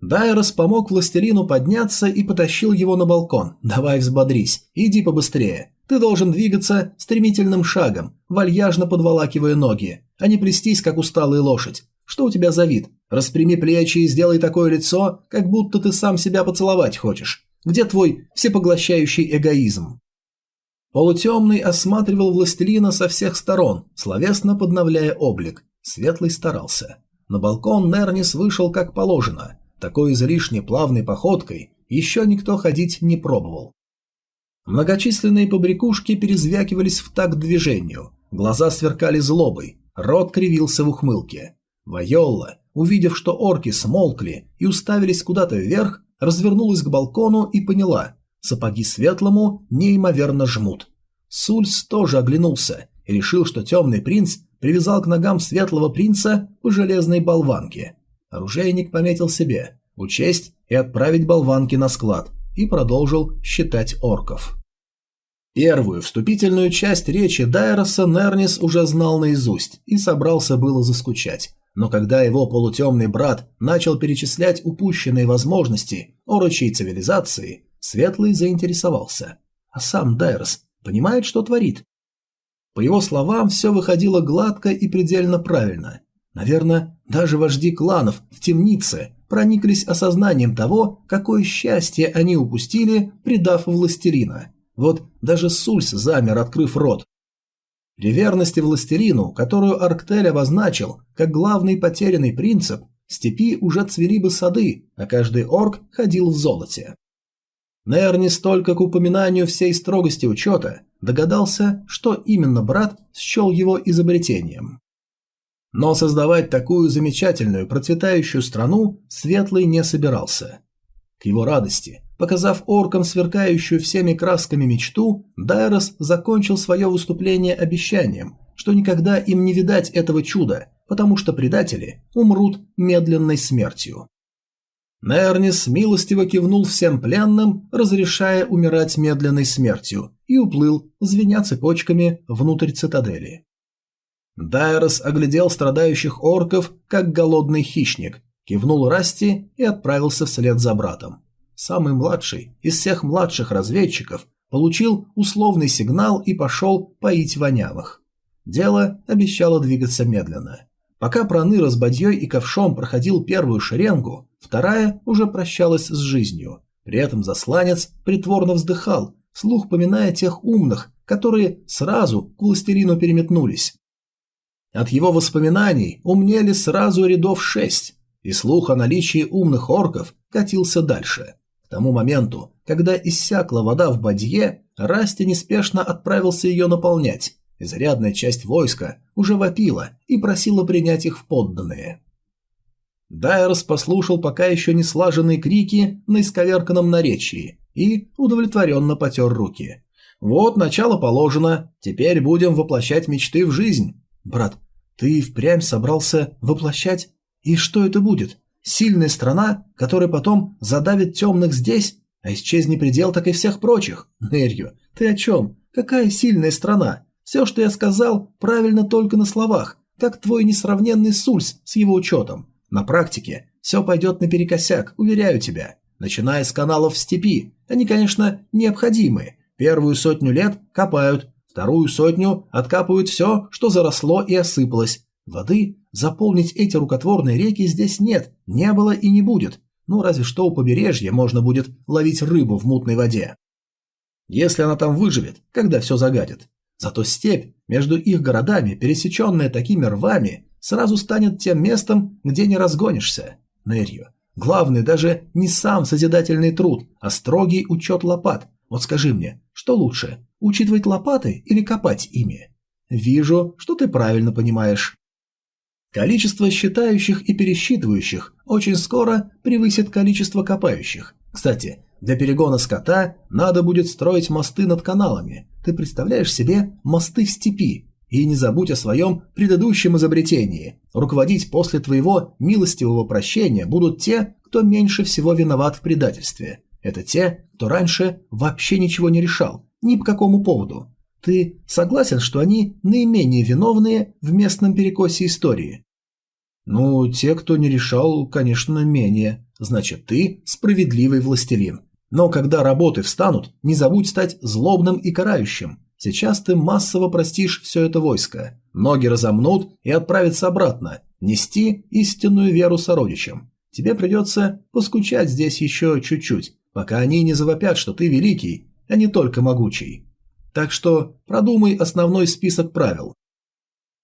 Дайрос помог властелину подняться и потащил его на балкон. «Давай взбодрись, иди побыстрее. Ты должен двигаться стремительным шагом, вальяжно подволакивая ноги, а не плестись, как усталая лошадь. Что у тебя за вид? Распрями плечи и сделай такое лицо, как будто ты сам себя поцеловать хочешь. Где твой всепоглощающий эгоизм?» Полутемный осматривал властелина со всех сторон, словесно подновляя облик. Светлый старался. На балкон Нернис вышел как положено. Такой излишне плавной походкой еще никто ходить не пробовал. Многочисленные побрякушки перезвякивались в такт движению, глаза сверкали злобой, рот кривился в ухмылке. Вайолла, увидев, что орки смолкли и уставились куда-то вверх, развернулась к балкону и поняла – сапоги светлому неимоверно жмут. Сульс тоже оглянулся и решил, что темный принц привязал к ногам светлого принца по железной болванке. Оружейник пометил себе учесть и отправить болванки на склад и продолжил считать орков. Первую вступительную часть речи Дайроса Нернис уже знал наизусть и собрался было заскучать, но когда его полутемный брат начал перечислять упущенные возможности орочей цивилизации, Светлый заинтересовался. А сам Дайрос понимает, что творит? По его словам, все выходило гладко и предельно правильно. Наверное, даже вожди кланов в темнице прониклись осознанием того, какое счастье они упустили, предав властерина. Вот даже Сульс замер, открыв рот. При верности властерину, которую Арктель обозначил как главный потерянный принцип, степи уже цвели бы сады, а каждый орк ходил в золоте. Нейр не столько к упоминанию всей строгости учета догадался, что именно брат счел его изобретением. Но создавать такую замечательную процветающую страну Светлый не собирался. К его радости, показав оркам сверкающую всеми красками мечту, Дайрос закончил свое выступление обещанием, что никогда им не видать этого чуда, потому что предатели умрут медленной смертью. Нернис милостиво кивнул всем пленным, разрешая умирать медленной смертью, и уплыл, звеня цепочками, внутрь цитадели. Дайрос оглядел страдающих орков, как голодный хищник, кивнул Расти и отправился вслед за братом. Самый младший из всех младших разведчиков получил условный сигнал и пошел поить вонявых. Дело обещало двигаться медленно. Пока Проныра с Бадьей и Ковшом проходил первую шеренгу, вторая уже прощалась с жизнью. При этом засланец притворно вздыхал, слух поминая тех умных, которые сразу к властелину переметнулись. От его воспоминаний умнели сразу рядов шесть, и слух о наличии умных орков катился дальше. К тому моменту, когда иссякла вода в бадье, Расти неспешно отправился ее наполнять, Изрядная часть войска уже вопила и просила принять их в подданные. Дайрос послушал пока еще не слаженные крики на исковерканном наречии и удовлетворенно потер руки. «Вот, начало положено, теперь будем воплощать мечты в жизнь. Брат, ты впрямь собрался воплощать? И что это будет? Сильная страна, которая потом задавит темных здесь, а исчезни предел, так и всех прочих? Нерью, ты о чем? Какая сильная страна? Все, что я сказал, правильно только на словах, как твой несравненный Сульс с его учетом. На практике все пойдет наперекосяк, уверяю тебя. Начиная с каналов в степи, они, конечно, необходимы. Первую сотню лет копают, вторую сотню откапывают все, что заросло и осыпалось. Воды заполнить эти рукотворные реки здесь нет, не было и не будет. Ну, разве что у побережья можно будет ловить рыбу в мутной воде. Если она там выживет, когда все загадит. Зато степь между их городами, пересеченная такими рвами, сразу станет тем местом, где не разгонишься. Нерью. Главный даже не сам созидательный труд, а строгий учет лопат. Вот скажи мне, что лучше, учитывать лопаты или копать ими? Вижу, что ты правильно понимаешь. Количество считающих и пересчитывающих очень скоро превысит количество копающих. Кстати, для перегона скота надо будет строить мосты над каналами. Ты представляешь себе мосты в степи? И не забудь о своем предыдущем изобретении. Руководить после твоего милостивого прощения будут те, кто меньше всего виноват в предательстве. Это те, кто раньше вообще ничего не решал, ни по какому поводу. Ты согласен, что они наименее виновные в местном перекосе истории? Ну, те, кто не решал, конечно, менее. Значит, ты справедливый властелин. Но когда работы встанут, не забудь стать злобным и карающим. Сейчас ты массово простишь все это войско. Ноги разомнут и отправятся обратно, нести истинную веру сородичам. Тебе придется поскучать здесь еще чуть-чуть, пока они не завопят, что ты великий, а не только могучий. Так что продумай основной список правил.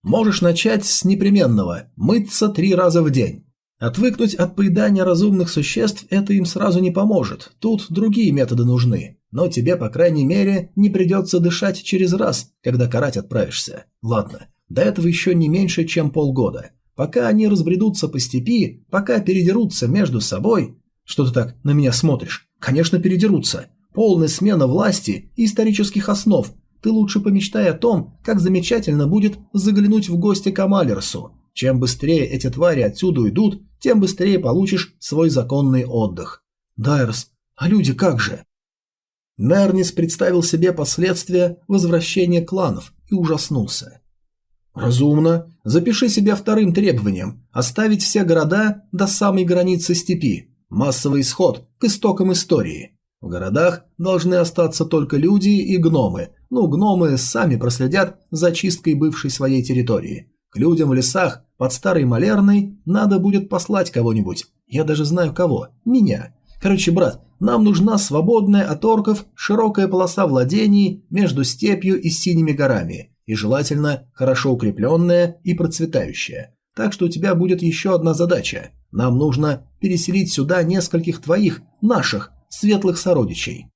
Можешь начать с непременного – мыться три раза в день. Отвыкнуть от поедания разумных существ это им сразу не поможет, тут другие методы нужны. Но тебе, по крайней мере, не придется дышать через раз, когда карать отправишься. Ладно, до этого еще не меньше, чем полгода. Пока они разбредутся по степи, пока передерутся между собой... Что ты так на меня смотришь? Конечно, передерутся. Полная смена власти и исторических основ. Ты лучше помечтай о том, как замечательно будет заглянуть в гости к Амалерсу. Чем быстрее эти твари отсюда уйдут, тем быстрее получишь свой законный отдых. Дайрос, а люди как же? Нернис представил себе последствия возвращения кланов и ужаснулся. Разумно. Запиши себе вторым требованием – оставить все города до самой границы степи. Массовый исход к истокам истории. В городах должны остаться только люди и гномы. Ну, гномы сами проследят за чисткой бывшей своей территории. К людям в лесах под Старой Малерной надо будет послать кого-нибудь. Я даже знаю кого. Меня. Короче, брат, нам нужна свободная от орков широкая полоса владений между степью и синими горами. И желательно хорошо укрепленная и процветающая. Так что у тебя будет еще одна задача. Нам нужно переселить сюда нескольких твоих, наших, светлых сородичей.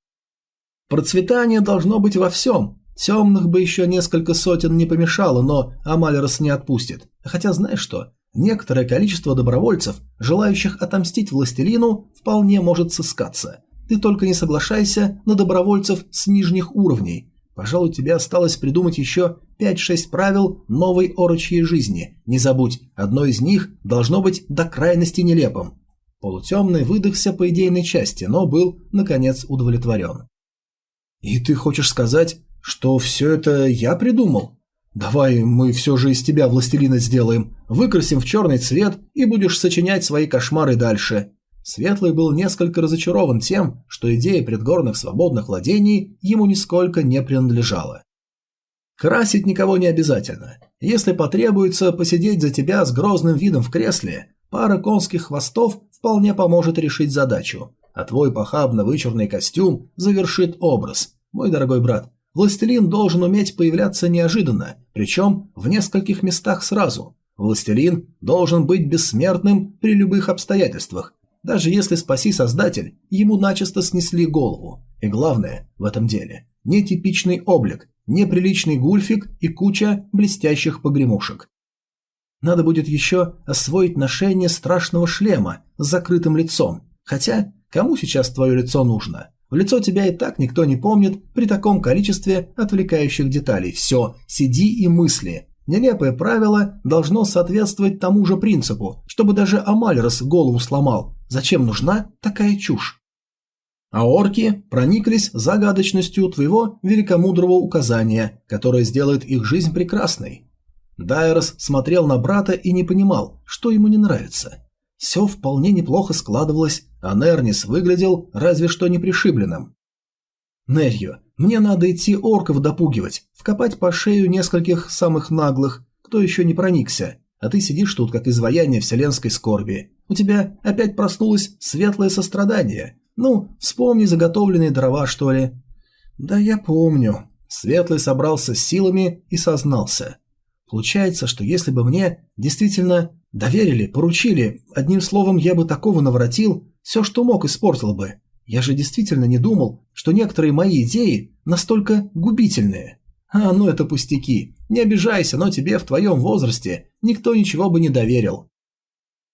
Процветание должно быть во всем. Темных бы еще несколько сотен не помешало, но Амалерос не отпустит. Хотя знаешь что? Некоторое количество добровольцев, желающих отомстить властелину, вполне может сыскаться. Ты только не соглашайся на добровольцев с нижних уровней. Пожалуй, тебе осталось придумать еще 5-6 правил новой орочьей жизни. Не забудь, одно из них должно быть до крайности нелепым. Полутемный выдохся по идейной части, но был, наконец, удовлетворен. «И ты хочешь сказать, что все это я придумал? Давай мы все же из тебя властелина сделаем, выкрасим в черный цвет и будешь сочинять свои кошмары дальше». Светлый был несколько разочарован тем, что идея предгорных свободных владений ему нисколько не принадлежала. Красить никого не обязательно. Если потребуется посидеть за тебя с грозным видом в кресле, пара конских хвостов вполне поможет решить задачу, а твой похабно-вычурный костюм завершит образ. Мой дорогой брат, властелин должен уметь появляться неожиданно, причем в нескольких местах сразу. Властелин должен быть бессмертным при любых обстоятельствах, даже если спаси Создатель, ему начисто снесли голову. И главное в этом деле – нетипичный облик, неприличный гульфик и куча блестящих погремушек. Надо будет еще освоить ношение страшного шлема с закрытым лицом. Хотя, кому сейчас твое лицо нужно? В лицо тебя и так никто не помнит при таком количестве отвлекающих деталей. Все, сиди и мысли. Нелепое правило должно соответствовать тому же принципу, чтобы даже Амальрос голову сломал. Зачем нужна такая чушь? А орки прониклись загадочностью твоего великомудрого указания, которое сделает их жизнь прекрасной. Дайрос смотрел на брата и не понимал, что ему не нравится. Все вполне неплохо складывалось, а Нернис выглядел разве что непришибленным. «Нерью, мне надо идти орков допугивать, вкопать по шею нескольких самых наглых, кто еще не проникся, а ты сидишь тут, как изваяние вселенской скорби. У тебя опять проснулось светлое сострадание. Ну, вспомни заготовленные дрова, что ли». «Да я помню». Светлый собрался с силами и сознался. Получается, что если бы мне действительно доверили, поручили, одним словом, я бы такого наворотил, все, что мог, испортил бы. Я же действительно не думал, что некоторые мои идеи настолько губительные. А, ну это пустяки. Не обижайся, но тебе в твоем возрасте никто ничего бы не доверил.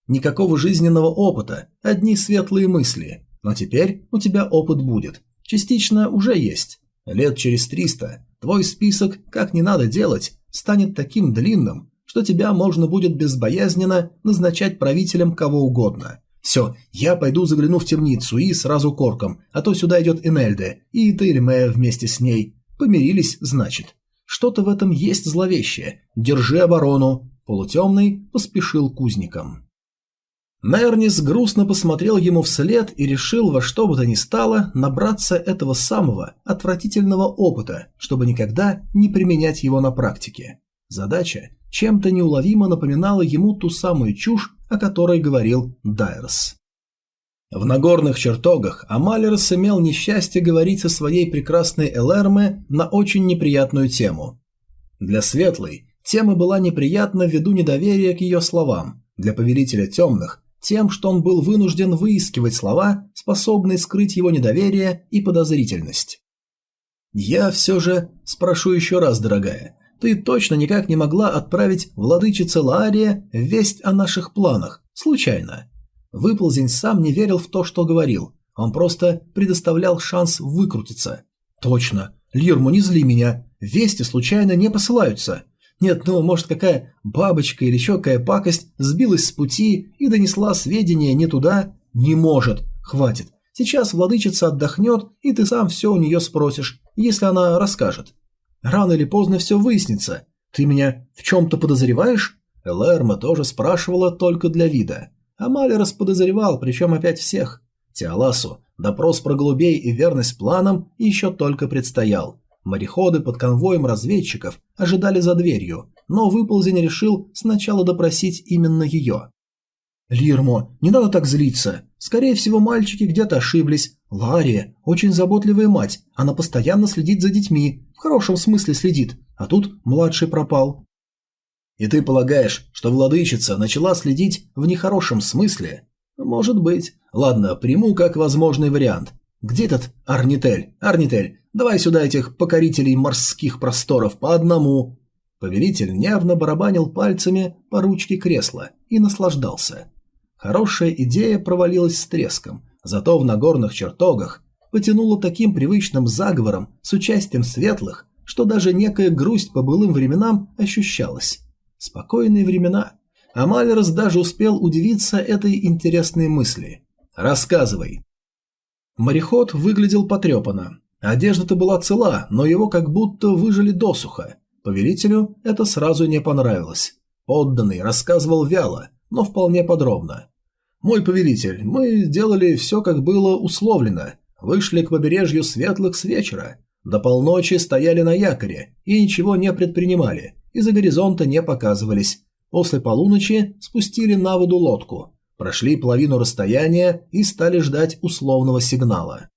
Никакого жизненного опыта, одни светлые мысли. Но теперь у тебя опыт будет. Частично уже есть. Лет через триста твой список, как не надо делать, станет таким длинным, что тебя можно будет безбоязненно назначать правителем кого угодно. Все, я пойду загляну в темницу и сразу корком, а то сюда идет Энельде, и Тельме вместе с ней. Помирились, значит. Что-то в этом есть зловещее. Держи оборону. Полутемный поспешил кузником. Нернис грустно посмотрел ему вслед и решил во что бы то ни стало набраться этого самого отвратительного опыта, чтобы никогда не применять его на практике. Задача чем-то неуловимо напоминала ему ту самую чушь, о которой говорил Дайрос. В Нагорных чертогах Амалерс имел несчастье говорить со своей прекрасной Элэрме на очень неприятную тему. Для Светлой тема была неприятна ввиду недоверия к ее словам, для Повелителя Темных – тем, что он был вынужден выискивать слова, способные скрыть его недоверие и подозрительность. «Я все же спрошу еще раз, дорогая, ты точно никак не могла отправить владычице Лаария весть о наших планах, случайно?» Выползень сам не верил в то, что говорил. Он просто предоставлял шанс выкрутиться. «Точно. Лирму, не зли меня. Вести случайно не посылаются. Нет, ну, может, какая бабочка или еще какая пакость сбилась с пути и донесла сведения не туда? Не может. Хватит. Сейчас владычица отдохнет, и ты сам все у нее спросишь, если она расскажет. Рано или поздно все выяснится. Ты меня в чем-то подозреваешь? Элэрма тоже спрашивала только для вида. А Малерос подозревал, причем опять всех. Теоласу допрос про голубей и верность планам еще только предстоял. Мореходы под конвоем разведчиков ожидали за дверью, но выползень решил сначала допросить именно ее. «Лирмо, не надо так злиться. Скорее всего, мальчики где-то ошиблись. Лария – очень заботливая мать, она постоянно следит за детьми, в хорошем смысле следит, а тут младший пропал. И ты полагаешь, что владычица начала следить в нехорошем смысле? Может быть. Ладно, приму как возможный вариант. Где этот Арнитель? Арнитель, давай сюда этих покорителей морских просторов по одному. Повелитель нервно барабанил пальцами по ручке кресла и наслаждался. Хорошая идея провалилась с треском, зато в Нагорных чертогах потянуло таким привычным заговором с участием светлых, что даже некая грусть по былым временам ощущалась. Спокойные времена. Амалерс даже успел удивиться этой интересной мысли. «Рассказывай». Мореход выглядел потрепанно. Одежда-то была цела, но его как будто выжили досуха. Повелителю это сразу не понравилось. Подданный рассказывал вяло, но вполне подробно. «Мой повелитель, мы сделали все, как было условлено. Вышли к побережью Светлых с вечера. До полночи стояли на якоре и ничего не предпринимали из-за горизонта не показывались. После полуночи спустили на воду лодку, прошли половину расстояния и стали ждать условного сигнала.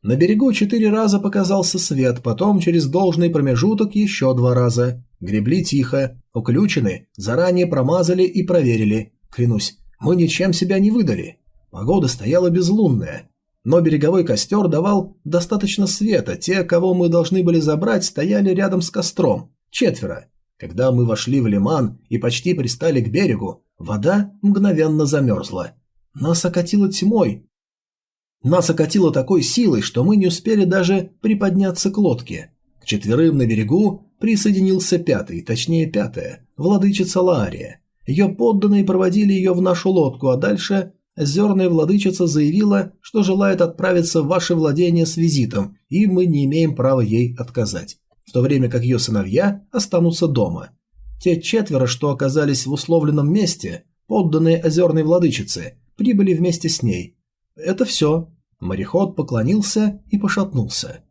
На берегу четыре раза показался свет, потом через должный промежуток еще два раза. Гребли тихо, уключены, заранее промазали и проверили. Клянусь, мы ничем себя не выдали. Погода стояла безлунная. Но береговой костер давал достаточно света, те, кого мы должны были забрать, стояли рядом с костром. Четверо. Когда мы вошли в лиман и почти пристали к берегу, вода мгновенно замерзла. Нас окатило тьмой. Нас окатило такой силой, что мы не успели даже приподняться к лодке. К четверым на берегу присоединился пятый, точнее пятая, владычица Лаария. Ее подданные проводили ее в нашу лодку, а дальше озерная владычица заявила, что желает отправиться в ваше владение с визитом, и мы не имеем права ей отказать в то время как ее сыновья останутся дома. Те четверо, что оказались в условленном месте, подданные озерной владычице, прибыли вместе с ней. Это все. Мореход поклонился и пошатнулся.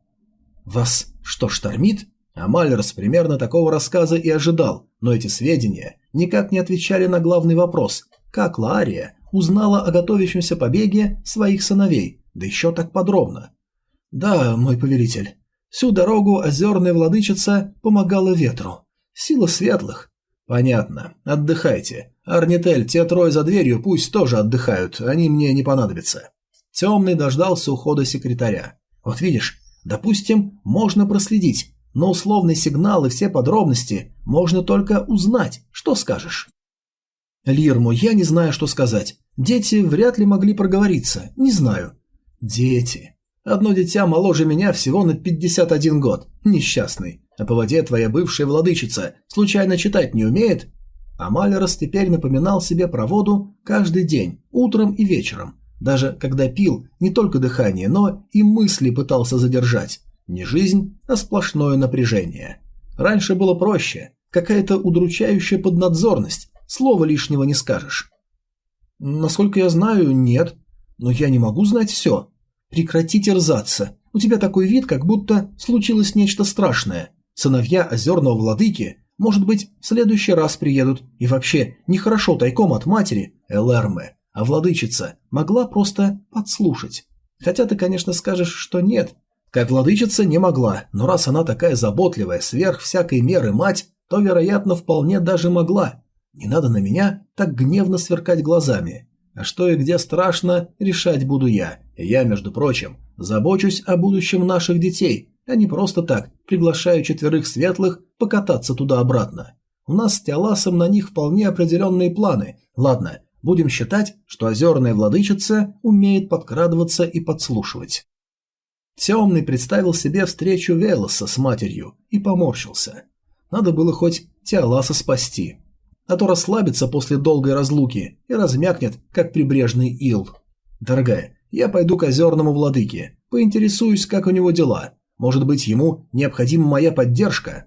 «Вас что, штормит?» Амалерс примерно такого рассказа и ожидал, но эти сведения никак не отвечали на главный вопрос, как Лария узнала о готовящемся побеге своих сыновей, да еще так подробно. «Да, мой повелитель, Всю дорогу озерная владычица помогала ветру. Сила светлых. Понятно. Отдыхайте. Арнитель, те трое за дверью пусть тоже отдыхают, они мне не понадобятся. Темный дождался ухода секретаря. Вот видишь, допустим, можно проследить, но условный сигнал и все подробности можно только узнать. Что скажешь? Лирму, я не знаю, что сказать. Дети вряд ли могли проговориться. Не знаю. Дети. Одно дитя моложе меня всего на 51 год. Несчастный. А по воде твоя бывшая владычица случайно читать не умеет? А теперь напоминал себе про воду каждый день, утром и вечером. Даже когда пил, не только дыхание, но и мысли пытался задержать. Не жизнь, а сплошное напряжение. Раньше было проще. Какая-то удручающая поднадзорность. Слова лишнего не скажешь. Насколько я знаю, нет. Но я не могу знать все. Прекрати терзаться. У тебя такой вид, как будто случилось нечто страшное. Сыновья озерного владыки может быть, в следующий раз приедут, и вообще, нехорошо тайком от матери, Элэрме, а владычица могла просто подслушать. Хотя ты, конечно, скажешь, что нет. Как владычица не могла, но раз она такая заботливая, сверх всякой меры мать, то, вероятно, вполне даже могла. Не надо на меня так гневно сверкать глазами. А что и где страшно, решать буду я. Я, между прочим, забочусь о будущем наших детей, а не просто так приглашаю четверых светлых покататься туда-обратно. У нас с Теоласом на них вполне определенные планы. Ладно, будем считать, что озерная владычица умеет подкрадываться и подслушивать. Темный представил себе встречу Велоса с матерью и поморщился. Надо было хоть Теоласа спасти. А расслабится после долгой разлуки и размякнет, как прибрежный ил. Дорогая, я пойду к озерному владыке, поинтересуюсь, как у него дела. Может быть, ему необходима моя поддержка?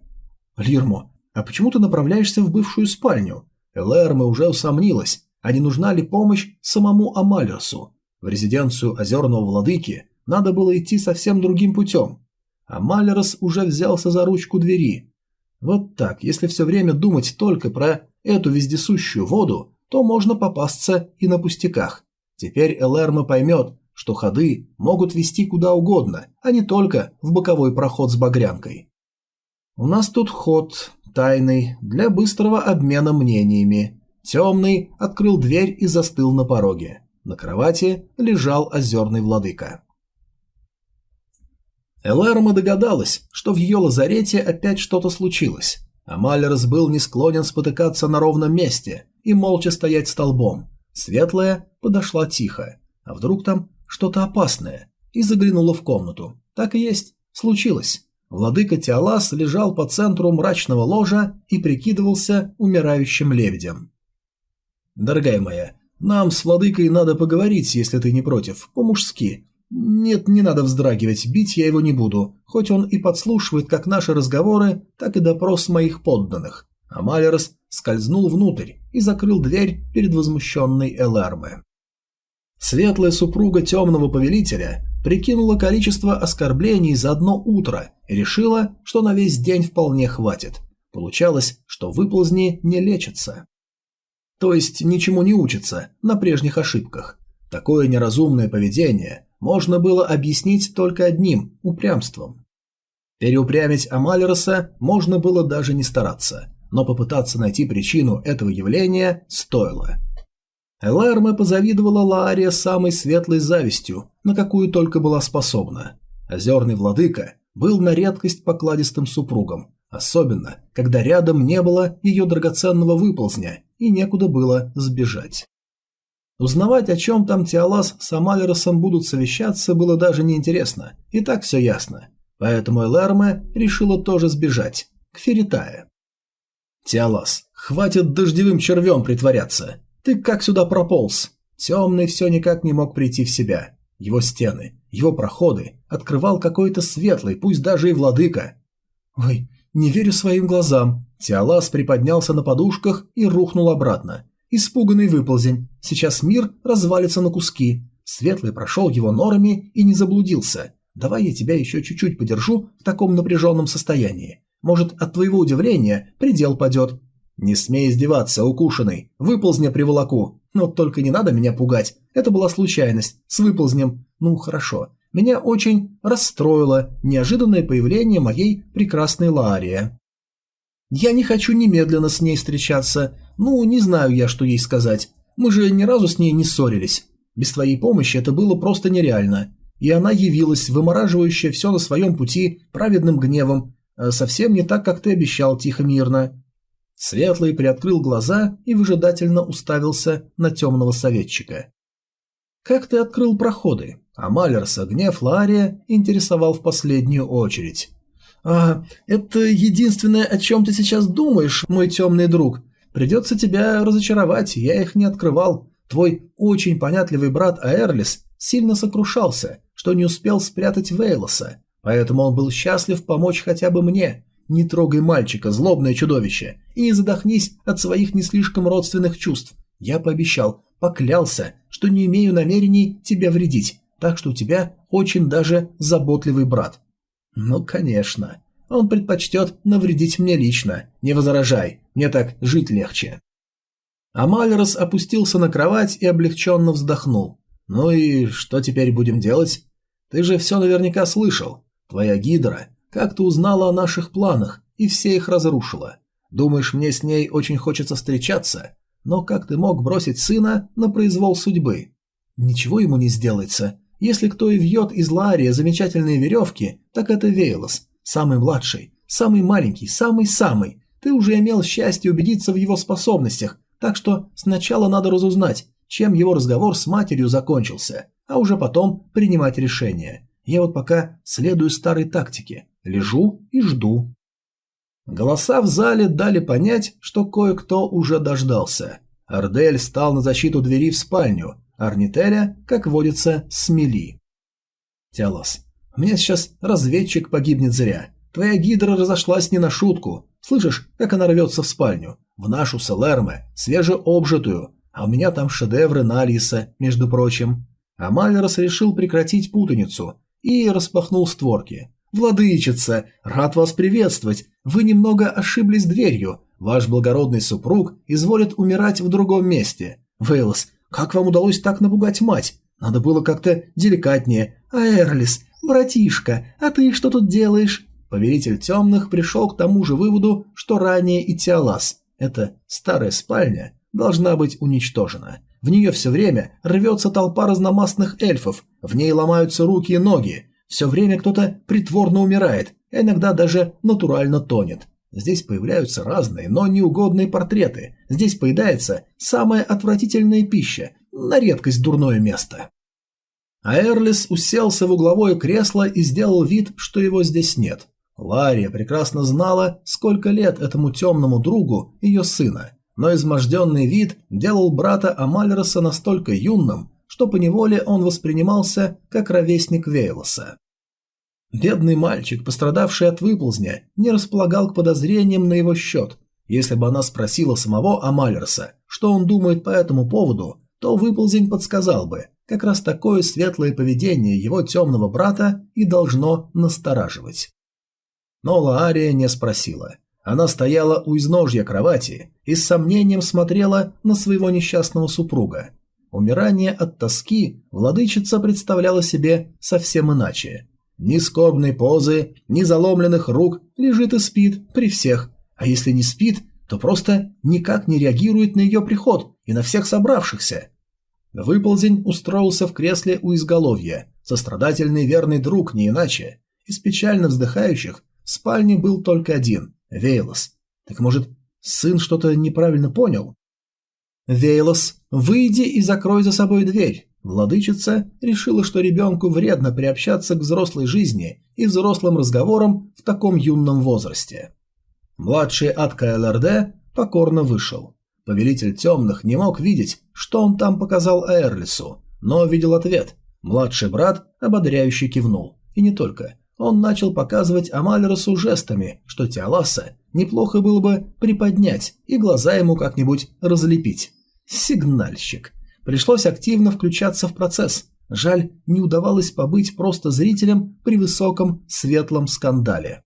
Лирмо, а почему ты направляешься в бывшую спальню? Элэрме уже усомнилась, а не нужна ли помощь самому Амалерсу? В резиденцию озерного владыки надо было идти совсем другим путем. Амалерс уже взялся за ручку двери. Вот так, если все время думать только про эту вездесущую воду, то можно попасться и на пустяках. Теперь Элэрма поймет, что ходы могут вести куда угодно, а не только в боковой проход с багрянкой. У нас тут ход тайный для быстрого обмена мнениями. Темный открыл дверь и застыл на пороге. На кровати лежал озерный владыка. Элэрма догадалась, что в ее лазарете опять что-то случилось. А Малерс был не склонен спотыкаться на ровном месте и молча стоять столбом. Светлая подошла тихо. А вдруг там что-то опасное, и заглянула в комнату. Так и есть, случилось. Владыка Теолас лежал по центру мрачного ложа и прикидывался умирающим лебедем. «Дорогая моя, нам с владыкой надо поговорить, если ты не против, по-мужски. Нет, не надо вздрагивать, бить я его не буду, хоть он и подслушивает как наши разговоры, так и допрос моих подданных». А Малерос скользнул внутрь и закрыл дверь перед возмущенной Элэрме. Светлая супруга темного повелителя прикинула количество оскорблений за одно утро и решила, что на весь день вполне хватит. Получалось, что выползни не лечатся. То есть ничему не учатся на прежних ошибках. Такое неразумное поведение можно было объяснить только одним – упрямством. Переупрямить Амалероса можно было даже не стараться, но попытаться найти причину этого явления стоило – Элэрме позавидовала Лаария самой светлой завистью, на какую только была способна. Озерный владыка был на редкость покладистым супругом, особенно, когда рядом не было ее драгоценного выползня и некуда было сбежать. Узнавать, о чем там Теолас с Амалеросом будут совещаться, было даже неинтересно, и так все ясно. Поэтому Элэрме решила тоже сбежать, к Феритае. «Теолас, хватит дождевым червем притворяться. «Ты как сюда прополз?» Темный все никак не мог прийти в себя. Его стены, его проходы открывал какой-то светлый, пусть даже и владыка. «Ой, не верю своим глазам!» Тиалас приподнялся на подушках и рухнул обратно. Испуганный выползень. Сейчас мир развалится на куски. Светлый прошел его норами и не заблудился. Давай я тебя еще чуть-чуть подержу в таком напряженном состоянии. Может, от твоего удивления предел падет. «Не смей издеваться, укушенный. Выползня приволоку. Но только не надо меня пугать. Это была случайность. С выползнем. Ну, хорошо. Меня очень расстроило неожиданное появление моей прекрасной Лаария. Я не хочу немедленно с ней встречаться. Ну, не знаю я, что ей сказать. Мы же ни разу с ней не ссорились. Без твоей помощи это было просто нереально. И она явилась, вымораживающая все на своем пути праведным гневом. Э, совсем не так, как ты обещал, тихо-мирно. Светлый приоткрыл глаза и выжидательно уставился на темного советчика. «Как ты открыл проходы?» А Малерса гнев Лария интересовал в последнюю очередь. «А, это единственное, о чем ты сейчас думаешь, мой темный друг. Придется тебя разочаровать, я их не открывал. Твой очень понятливый брат Аэрлис сильно сокрушался, что не успел спрятать Вейлоса, поэтому он был счастлив помочь хотя бы мне. Не трогай мальчика, злобное чудовище, и не задохнись от своих не слишком родственных чувств. Я пообещал, поклялся, что не имею намерений тебя вредить, так что у тебя очень даже заботливый брат. Ну, конечно. Он предпочтет навредить мне лично. Не возражай, мне так жить легче. Амалерос опустился на кровать и облегченно вздохнул. «Ну и что теперь будем делать? Ты же все наверняка слышал. Твоя гидра как-то узнала о наших планах и все их разрушила. Думаешь, мне с ней очень хочется встречаться? Но как ты мог бросить сына на произвол судьбы? Ничего ему не сделается. Если кто и вьет из Лария замечательные веревки, так это Вейлос, самый младший, самый маленький, самый-самый. Ты уже имел счастье убедиться в его способностях, так что сначала надо разузнать, чем его разговор с матерью закончился, а уже потом принимать решение. Я вот пока следую старой тактике. Лежу и жду. Голоса в зале дали понять, что кое-кто уже дождался. Ардель стал на защиту двери в спальню, Арнителя, как водится, смели. Тиалас. У меня сейчас разведчик погибнет зря. Твоя гидра разошлась не на шутку. Слышишь, как она рвется в спальню? В нашу Селерме, свежеобжитую. А у меня там шедевры Налиса, между прочим. А Малерос решил прекратить путаницу и распахнул створки. «Владычица, рад вас приветствовать. Вы немного ошиблись дверью. Ваш благородный супруг изволит умирать в другом месте. Вейлос, как вам удалось так напугать мать? Надо было как-то деликатнее. А Эрлис, братишка, а ты что тут делаешь?» Повелитель темных пришел к тому же выводу, что ранее и Тиалас. Эта старая спальня должна быть уничтожена. В нее все время рвется толпа разномастных эльфов, в ней ломаются руки и ноги, все время кто-то притворно умирает, а иногда даже натурально тонет. Здесь появляются разные, но неугодные портреты. Здесь поедается самая отвратительная пища, на редкость дурное место. А Эрлис уселся в угловое кресло и сделал вид, что его здесь нет. Лария прекрасно знала, сколько лет этому темному другу ее сына, но изможденный вид делал брата Амальроса настолько юным, что поневоле он воспринимался как ровесник Вейлоса. Бедный мальчик, пострадавший от выползня, не располагал к подозрениям на его счет. Если бы она спросила самого Амалерса, что он думает по этому поводу, то выползень подсказал бы, как раз такое светлое поведение его темного брата и должно настораживать. Но Лаария не спросила. Она стояла у изножья кровати и с сомнением смотрела на своего несчастного супруга. Умирание от тоски владычица представляла себе совсем иначе. Ни скорбной позы, ни заломленных рук, лежит и спит при всех. А если не спит, то просто никак не реагирует на ее приход и на всех собравшихся. Выползень устроился в кресле у изголовья, сострадательный верный друг, не иначе. Из печально вздыхающих в спальне был только один – Вейлос. Так может, сын что-то неправильно понял? «Вейлос, выйди и закрой за собой дверь». Владычица решила, что ребенку вредно приобщаться к взрослой жизни и взрослым разговорам в таком юном возрасте. Младший от КЛРД покорно вышел. Повелитель темных не мог видеть, что он там показал Аэрлису, но видел ответ. Младший брат ободряюще кивнул. И не только. Он начал показывать Амалеросу жестами, что Теоласа неплохо было бы приподнять и глаза ему как-нибудь разлепить. Сигнальщик. Пришлось активно включаться в процесс. Жаль, не удавалось побыть просто зрителем при высоком светлом скандале.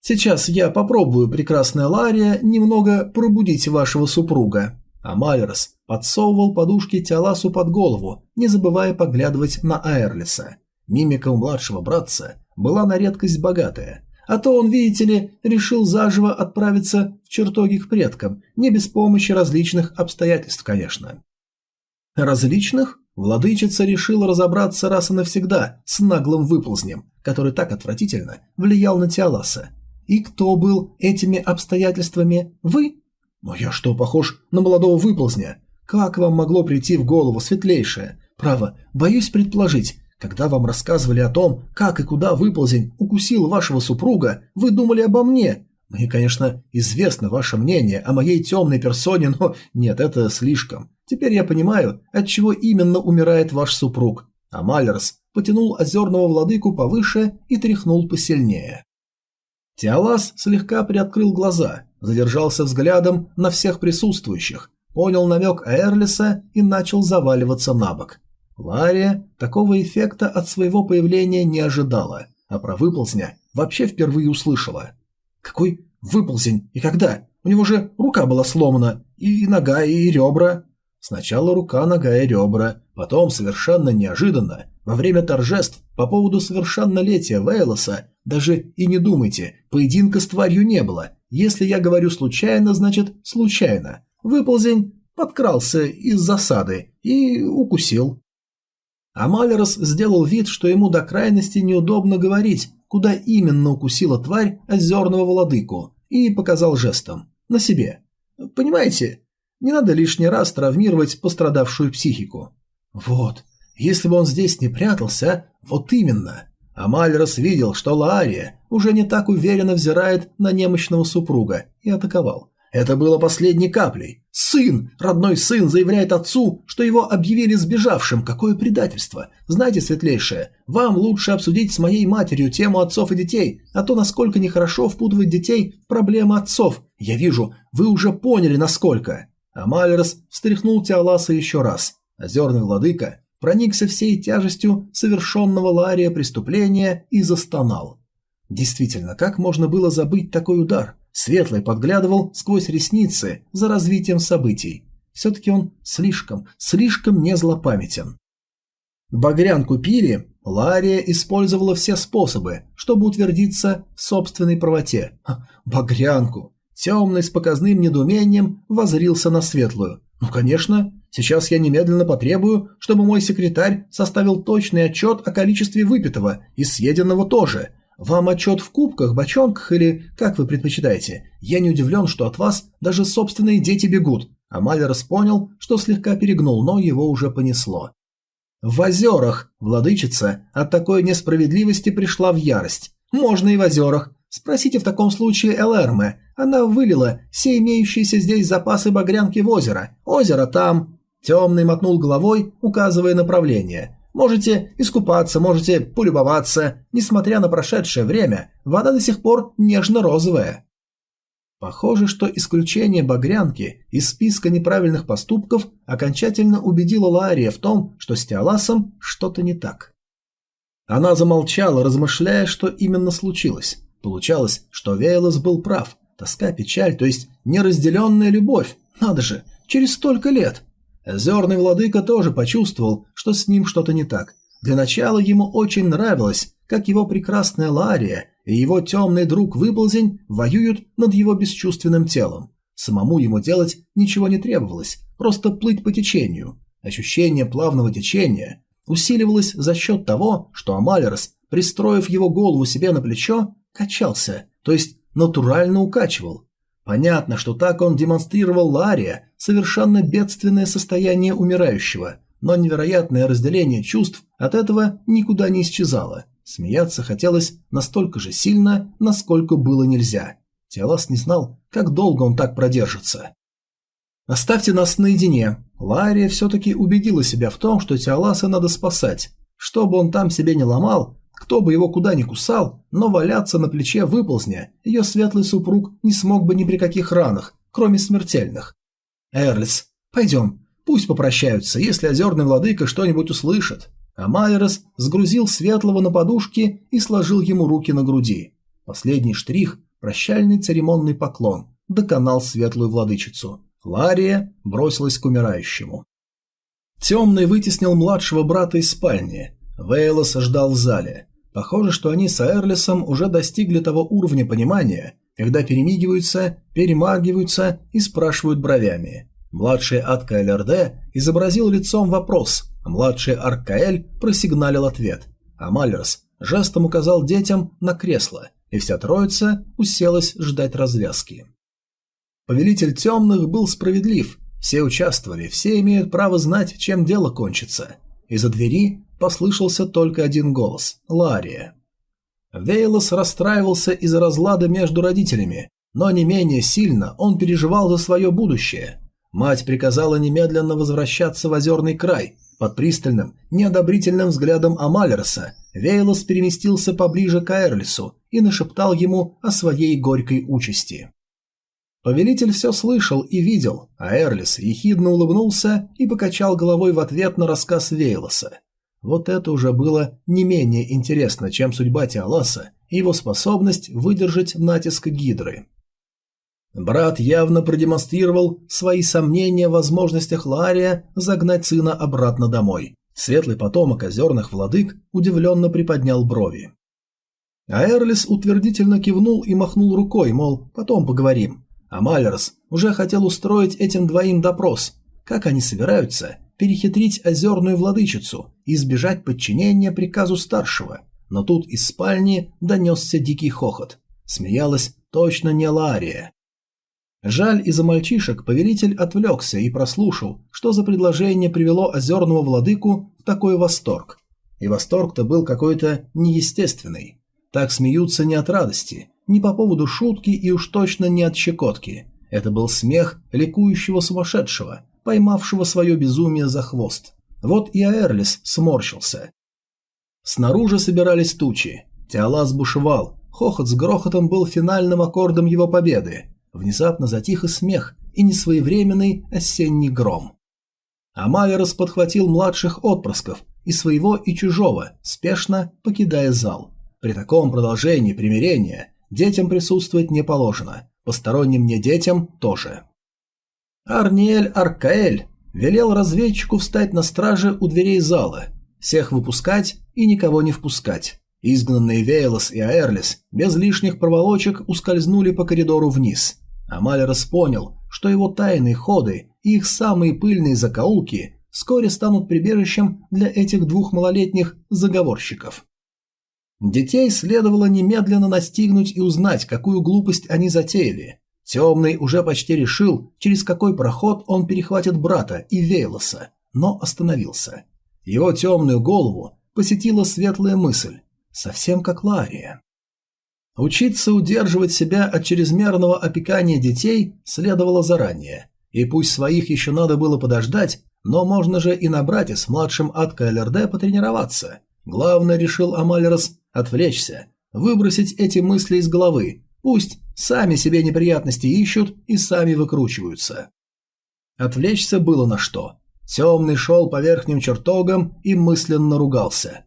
Сейчас я попробую, прекрасная Лария, немного пробудить вашего супруга. Амалерос подсовывал подушки Теоласу под голову, не забывая поглядывать на Аэрлиса. Мимика у младшего братца была на редкость богатая. А то он, видите ли, решил заживо отправиться в чертоги к предкам, не без помощи различных обстоятельств, конечно. Различных? Владычица решила разобраться раз и навсегда с наглым выползнем, который так отвратительно влиял на Тиаласа. И кто был этими обстоятельствами? Вы? Но я что, похож на молодого выползня? Как вам могло прийти в голову, светлейшее? Право, боюсь предположить, когда вам рассказывали о том, как и куда выползень укусил вашего супруга, вы думали обо мне, Мне, конечно, известно ваше мнение о моей темной персоне, но [LAUGHS] нет, это слишком. Теперь я понимаю, от чего именно умирает ваш супруг. А Малерс потянул озерного владыку повыше и тряхнул посильнее. Тиалас слегка приоткрыл глаза, задержался взглядом на всех присутствующих, понял намек Эрлиса и начал заваливаться на бок. Лария такого эффекта от своего появления не ожидала, а про выползня вообще впервые услышала. «Какой выползень? И когда? У него же рука была сломана, и нога, и ребра». Сначала рука, нога и ребра, потом, совершенно неожиданно, во время торжеств по поводу совершеннолетия Вейлоса, даже и не думайте, поединка с тварью не было. Если я говорю случайно, значит случайно. Выползень подкрался из засады и укусил. А сделал вид, что ему до крайности неудобно говорить, куда именно укусила тварь озерного владыку, и показал жестом. На себе. Понимаете, не надо лишний раз травмировать пострадавшую психику. Вот, если бы он здесь не прятался, вот именно. Амальрос видел, что Лаария уже не так уверенно взирает на немощного супруга, и атаковал. Это было последней каплей. Сын, родной сын, заявляет отцу, что его объявили сбежавшим. Какое предательство! Знаете, светлейшее, вам лучше обсудить с моей матерью тему отцов и детей, а то насколько нехорошо впутывать детей в проблемы отцов. Я вижу, вы уже поняли, насколько. Амалерс встряхнул Теоласа еще раз. Озерный владыка проникся всей тяжестью совершенного Лария преступления и застонал. Действительно, как можно было забыть такой удар? Светлый подглядывал сквозь ресницы за развитием событий. Все-таки он слишком, слишком не злопамятен. Багрянку пили, Лария использовала все способы, чтобы утвердиться в собственной правоте. Багрянку! Темный с показным недоумением возрился на светлую. Ну, конечно, сейчас я немедленно потребую, чтобы мой секретарь составил точный отчет о количестве выпитого и съеденного тоже – вам отчет в кубках, бочонках или как вы предпочитаете? Я не удивлен, что от вас даже собственные дети бегут. А Малерос понял, что слегка перегнул, но его уже понесло. В озерах владычица от такой несправедливости пришла в ярость. Можно и в озерах. Спросите в таком случае Элэрме. Она вылила все имеющиеся здесь запасы багрянки в озеро. Озеро там. Темный мотнул головой, указывая направление. Можете искупаться, можете полюбоваться. Несмотря на прошедшее время, вода до сих пор нежно-розовая. Похоже, что исключение Багрянки из списка неправильных поступков окончательно убедило Лария в том, что с Теоласом что-то не так. Она замолчала, размышляя, что именно случилось. Получалось, что Вейлос был прав. Тоска, печаль, то есть неразделенная любовь. Надо же, через столько лет. Озерный владыка тоже почувствовал, что с ним что-то не так. Для начала ему очень нравилось, как его прекрасная Лария и его темный друг Выползень воюют над его бесчувственным телом. Самому ему делать ничего не требовалось, просто плыть по течению. Ощущение плавного течения усиливалось за счет того, что Амалерс, пристроив его голову себе на плечо, качался, то есть натурально укачивал. Понятно, что так он демонстрировал Лария совершенно бедственное состояние умирающего, но невероятное разделение чувств от этого никуда не исчезало. Смеяться хотелось настолько же сильно, насколько было нельзя. Теолас не знал, как долго он так продержится. «Оставьте нас наедине». Лария все-таки убедила себя в том, что Теоласа надо спасать. Что бы он там себе не ломал, кто бы его куда ни кусал, но валяться на плече выползня ее светлый супруг не смог бы ни при каких ранах, кроме смертельных. Эрлис, пойдем, пусть попрощаются, если озерный владыка что-нибудь услышит. А Майерс сгрузил светлого на подушки и сложил ему руки на груди. Последний штрих – прощальный церемонный поклон, доконал светлую владычицу. Лария бросилась к умирающему. Темный вытеснил младшего брата из спальни. Вейлос ждал в зале. Похоже, что они с Эрлисом уже достигли того уровня понимания, когда перемигиваются, перемагиваются и спрашивают бровями. Младший Аткаэль РД изобразил лицом вопрос, а младший Аркаэль просигналил ответ, а Малерс жестом указал детям на кресло, и вся троица уселась ждать развязки. Повелитель темных был справедлив, все участвовали, все имеют право знать, чем дело кончится. Из-за двери послышался только один голос – Лария. Вейлос расстраивался из-за разлада между родителями, Но не менее сильно он переживал за свое будущее. Мать приказала немедленно возвращаться в озерный край. Под пристальным, неодобрительным взглядом Амалерса Вейлос переместился поближе к Аэрлису и нашептал ему о своей горькой участи. Повелитель все слышал и видел, а Эрлис ехидно улыбнулся и покачал головой в ответ на рассказ Вейлоса. Вот это уже было не менее интересно, чем судьба Тиаласа и его способность выдержать натиск Гидры. Брат явно продемонстрировал свои сомнения в возможностях Лария загнать сына обратно домой. Светлый потомок озерных владык удивленно приподнял брови. А Эрлис утвердительно кивнул и махнул рукой, мол, потом поговорим. А Малерс уже хотел устроить этим двоим допрос, как они собираются перехитрить озерную владычицу и избежать подчинения приказу старшего. Но тут из спальни донесся дикий хохот. Смеялась точно не Лария. Жаль, из-за мальчишек повелитель отвлекся и прослушал, что за предложение привело озерного владыку в такой восторг. И восторг-то был какой-то неестественный. Так смеются не от радости, не по поводу шутки и уж точно не от щекотки. Это был смех ликующего сумасшедшего, поймавшего свое безумие за хвост. Вот и Аэрлис сморщился. Снаружи собирались тучи. Теолас бушевал. Хохот с грохотом был финальным аккордом его победы. Внезапно затих и смех, и несвоевременный осенний гром. Амалерос подхватил младших отпрысков, и своего, и чужого, спешно покидая зал. При таком продолжении примирения детям присутствовать не положено, посторонним не детям тоже. Арниэль Аркаэль велел разведчику встать на страже у дверей зала, всех выпускать и никого не впускать. Изгнанные Вейлос и Аэрлис без лишних проволочек ускользнули по коридору вниз. Амалерос понял, что его тайные ходы и их самые пыльные закоулки вскоре станут прибежищем для этих двух малолетних заговорщиков. Детей следовало немедленно настигнуть и узнать, какую глупость они затеяли, Темный уже почти решил, через какой проход он перехватит брата и Вейлоса, но остановился. Его темную голову посетила светлая мысль, совсем как Лария. Учиться удерживать себя от чрезмерного опекания детей следовало заранее, и пусть своих еще надо было подождать, но можно же и на брате с младшим от КЛРД потренироваться. Главное, решил Амалерос, отвлечься, выбросить эти мысли из головы, Пусть сами себе неприятности ищут и сами выкручиваются. Отвлечься было на что. Темный шел по верхним чертогам и мысленно ругался.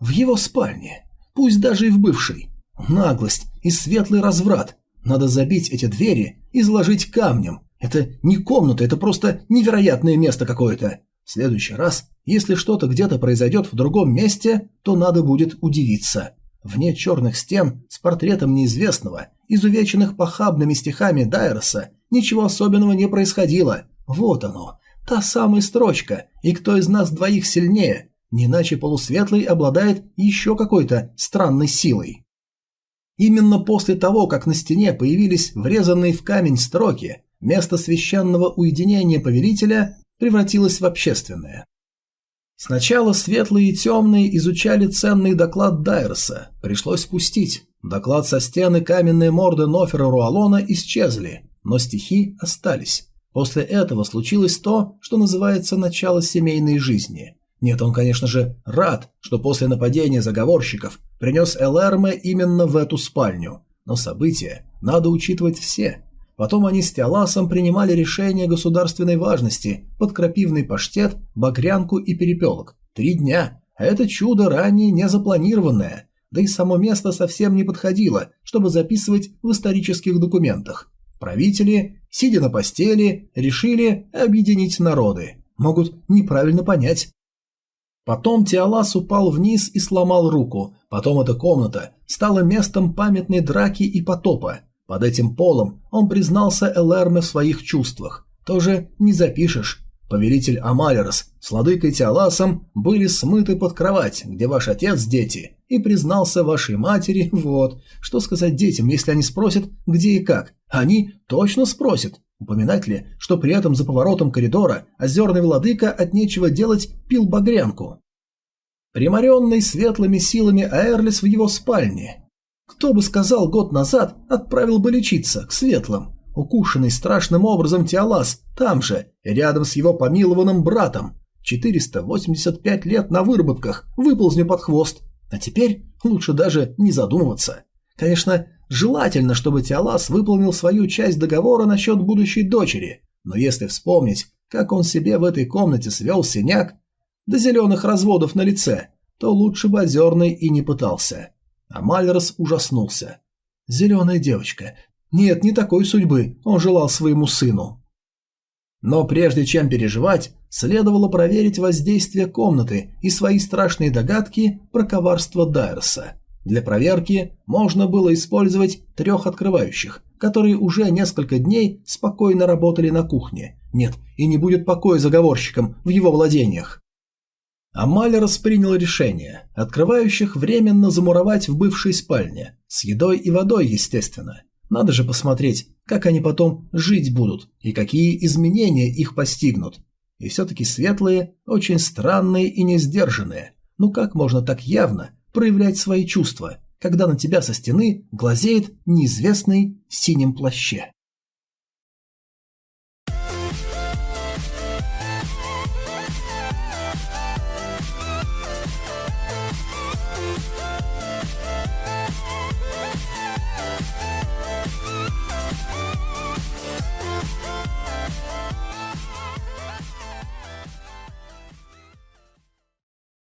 В его спальне, пусть даже и в бывшей, наглость и светлый разврат. Надо забить эти двери и заложить камнем. Это не комната, это просто невероятное место какое-то. В следующий раз, если что-то где-то произойдет в другом месте, то надо будет удивиться. Вне черных стен с портретом неизвестного изувеченных похабными стихами Дайроса, ничего особенного не происходило. Вот оно, та самая строчка, и кто из нас двоих сильнее, не иначе полусветлый обладает еще какой-то странной силой. Именно после того, как на стене появились врезанные в камень строки, место священного уединения повелителя превратилось в общественное. Сначала светлые и темные изучали ценный доклад Дайроса, пришлось спустить. Доклад со стены каменные морды Нофера Руалона исчезли, но стихи остались. После этого случилось то, что называется начало семейной жизни. Нет, он, конечно же, рад, что после нападения заговорщиков принес Элэрме именно в эту спальню. Но события надо учитывать все. Потом они с Теоласом принимали решения государственной важности под крапивный паштет, багрянку и перепелок. Три дня. Это чудо ранее не запланированное да и само место совсем не подходило, чтобы записывать в исторических документах. Правители, сидя на постели, решили объединить народы. Могут неправильно понять. Потом Тиалас упал вниз и сломал руку. Потом эта комната стала местом памятной драки и потопа. Под этим полом он признался Элэрме в своих чувствах. Тоже не запишешь. Повелитель Амалерос с владыкой Тиаласом были смыты под кровать, где ваш отец, дети, и признался вашей матери, [LAUGHS] вот. Что сказать детям, если они спросят, где и как? Они точно спросят. Упоминать ли, что при этом за поворотом коридора озерный владыка от нечего делать пил багрянку? Приморенный светлыми силами Аэрлис в его спальне. Кто бы сказал год назад, отправил бы лечиться, к светлым. Укушенный страшным образом Тиалас, там же, рядом с его помилованным братом. 485 лет на выработках, выползню под хвост. А теперь лучше даже не задумываться. Конечно, желательно, чтобы Тиалас выполнил свою часть договора насчет будущей дочери, но если вспомнить, как он себе в этой комнате свел синяк, до зеленых разводов на лице, то лучше бы Озерный и не пытался. А Мальрос ужаснулся. «Зеленая девочка. Нет, не такой судьбы он желал своему сыну». Но прежде чем переживать, следовало проверить воздействие комнаты и свои страшные догадки про коварство Дайерса. Для проверки можно было использовать трех открывающих, которые уже несколько дней спокойно работали на кухне. Нет, и не будет покоя заговорщикам в его владениях. Амалерс принял решение открывающих временно замуровать в бывшей спальне, с едой и водой, естественно. Надо же посмотреть, как они потом жить будут и какие изменения их постигнут. И все-таки светлые, очень странные и несдержанные. Ну как можно так явно проявлять свои чувства, когда на тебя со стены глазеет неизвестный в синем плаще?